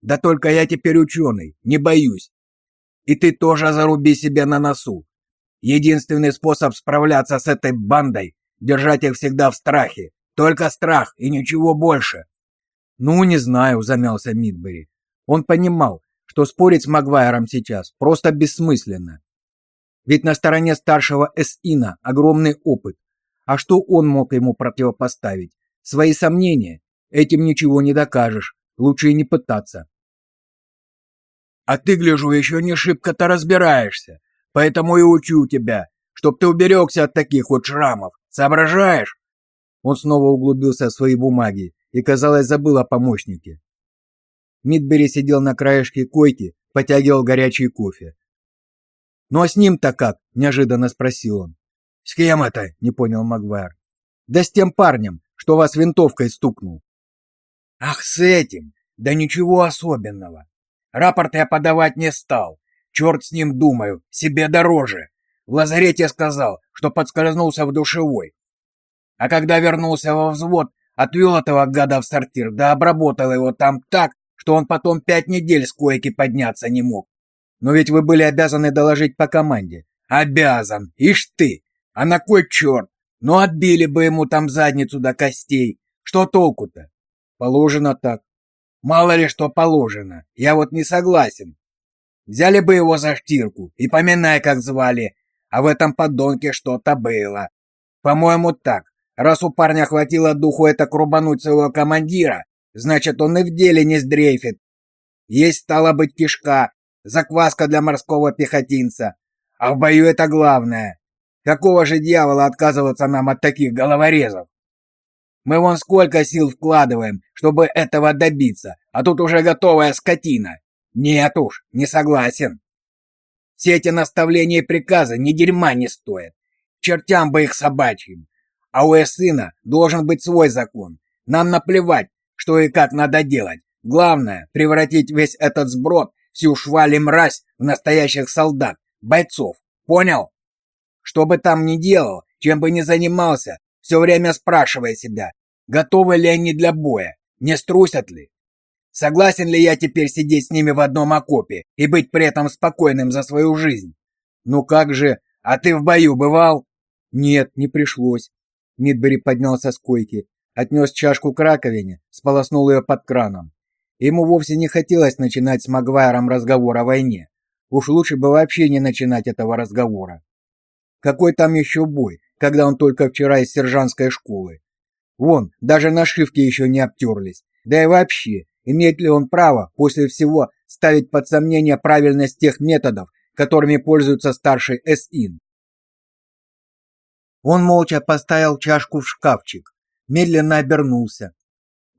Да только я теперь ученый, не боюсь. И ты тоже заруби себе на носу. Единственный способ справляться с этой бандой — держать их всегда в страхе. Только страх и ничего больше. Ну, не знаю, замялся Мидбери. Он понимал, что спорить с Магуайром сейчас просто бессмысленно. Ведь на стороне старшего Эсина огромный опыт. А что он мог ему противопоставить? Свои сомнения? Этим ничего не докажешь. Лучше и не пытаться. А ты, гляжу, еще не шибко-то разбираешься. Поэтому и учу тебя, чтоб ты уберегся от таких вот шрамов. Соображаешь?» Он снова углубился в свои бумаги и, казалось, забыл о помощнике. Мидбери сидел на краешке койки, потягивал горячий кофе. «Ну а с ним-то как?» – неожиданно спросил он. «С кем это?» – не понял Магвайр. «Да с тем парнем, что вас винтовкой стукнул». Ах, с этим! Да ничего особенного. Рапорт я подавать не стал. Черт с ним, думаю, себе дороже. В лазарете сказал, что подскользнулся в душевой. А когда вернулся во взвод, отвел этого гада в сортир, да обработал его там так, что он потом пять недель с койки подняться не мог. Но ведь вы были обязаны доложить по команде. Обязан, ишь ты! А на кой черт? Ну отбили бы ему там задницу до костей. Что толку-то? Положено так. Мало ли что положено. Я вот не согласен. Взяли бы его за штирку и поминай, как звали. А в этом подонке что-то было. По-моему, так. Раз у парня хватило духу это крубануть своего командира, значит, он и в деле не сдрейфит. Есть стала быть кишка, закваска для морского пехотинца. А в бою это главное. Какого же дьявола отказываться нам от таких головорезов? Мы вон сколько сил вкладываем, чтобы этого добиться, а тут уже готовая скотина. Нет уж, не согласен. Все эти наставления и приказы ни дерьма не стоят. Чертям бы их собачьим. А у Эсына должен быть свой закон. Нам наплевать, что и как надо делать. Главное — превратить весь этот сброд, всю шваль и мразь в настоящих солдат, бойцов. Понял? Что бы там ни делал, чем бы ни занимался, все время спрашивая себя, готовы ли они для боя, не струсят ли. Согласен ли я теперь сидеть с ними в одном окопе и быть при этом спокойным за свою жизнь? Ну как же, а ты в бою бывал? Нет, не пришлось. Мидбери поднялся с койки, отнес чашку к раковине, сполоснул ее под краном. Ему вовсе не хотелось начинать с Магуайром разговор о войне. Уж лучше бы вообще не начинать этого разговора. Какой там еще бой, когда он только вчера из сержантской школы? Вон, даже нашивки еще не обтерлись. Да и вообще, имеет ли он право после всего ставить под сомнение правильность тех методов, которыми пользуется старший СИН. Он молча поставил чашку в шкафчик, медленно обернулся.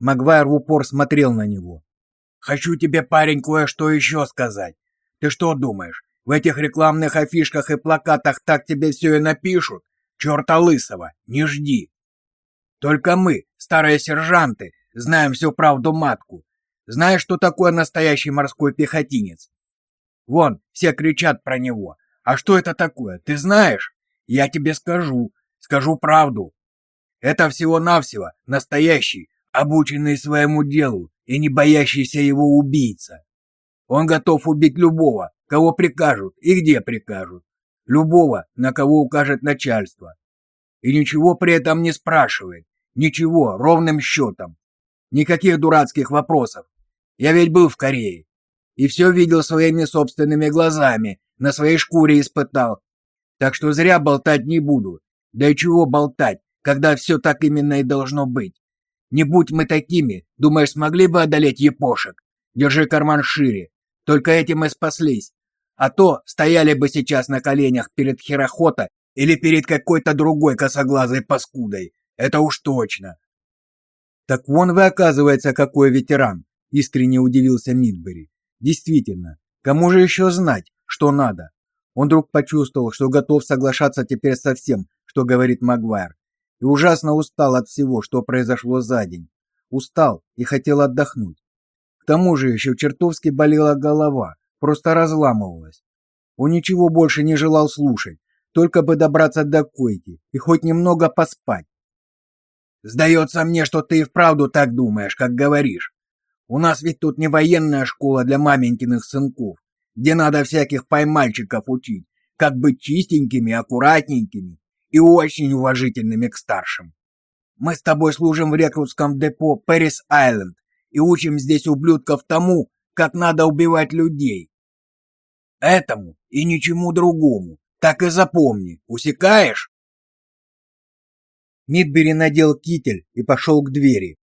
Магвайр в упор смотрел на него. «Хочу тебе, парень, кое-что еще сказать. Ты что думаешь, в этих рекламных афишках и плакатах так тебе все и напишут? Черта лысого, не жди. Только мы, старые сержанты, знаем всю правду матку. Знаешь, что такое настоящий морской пехотинец? Вон, все кричат про него. А что это такое, ты знаешь? Я тебе скажу, скажу правду. Это всего-навсего настоящий, обученный своему делу и не боящийся его убийца. Он готов убить любого, кого прикажут и где прикажут. Любого, на кого укажет начальство. И ничего при этом не спрашивает. Ничего, ровным счетом. Никаких дурацких вопросов. Я ведь был в Корее. И все видел своими собственными глазами, на своей шкуре испытал. Так что зря болтать не буду. Да и чего болтать, когда все так именно и должно быть. Не будь мы такими, думаешь, смогли бы одолеть епошек? Держи карман шире. Только этим и спаслись. А то стояли бы сейчас на коленях перед Херохота или перед какой-то другой косоглазой паскудой. Это уж точно. Так вон вы, оказывается, какой ветеран, искренне удивился Мидбери. Действительно, кому же еще знать, что надо? Он вдруг почувствовал, что готов соглашаться теперь со всем, что говорит Магуайр, и ужасно устал от всего, что произошло за день. Устал и хотел отдохнуть. К тому же еще чертовски болела голова, просто разламывалась. Он ничего больше не желал слушать, только бы добраться до койки и хоть немного поспать. Сдается мне, что ты и вправду так думаешь, как говоришь. У нас ведь тут не военная школа для маменькиных сынков, где надо всяких поймальчиков учить, как быть чистенькими, аккуратненькими и очень уважительными к старшим. Мы с тобой служим в рекрутском депо Пэрис-Айленд и учим здесь ублюдков тому, как надо убивать людей. Этому и ничему другому. Так и запомни. Усекаешь? Мидбери надел китель и пошел к двери.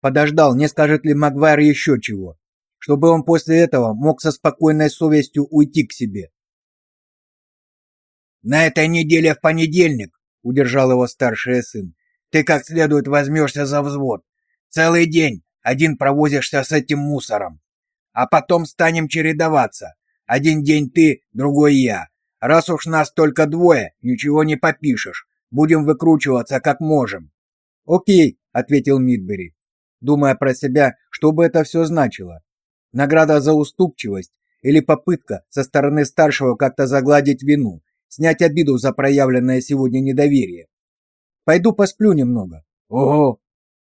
Подождал, не скажет ли Магвайр еще чего, чтобы он после этого мог со спокойной совестью уйти к себе. На этой неделе в понедельник, удержал его старший сын. Ты как следует возьмешься за взвод. Целый день один провозишься с этим мусором. А потом станем чередоваться. Один день ты, другой я. Раз уж нас только двое, ничего не попишешь. Будем выкручиваться как можем. О'кей, ответил Мидбери, думая про себя, что бы это все значило. Награда за уступчивость или попытка со стороны старшего как-то загладить вину, снять обиду за проявленное сегодня недоверие. Пойду посплю немного. Ого.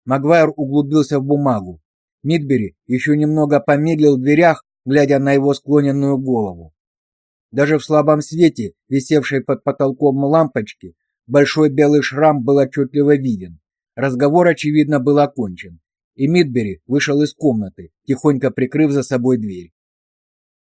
Магвайр углубился в бумагу. Мидбери еще немного помедлил в дверях, глядя на его склоненную голову. Даже в слабом свете, висевшей под потолком лампочки, большой белый шрам был отчетливо виден. Разговор, очевидно, был окончен, и Мидбери вышел из комнаты, тихонько прикрыв за собой дверь.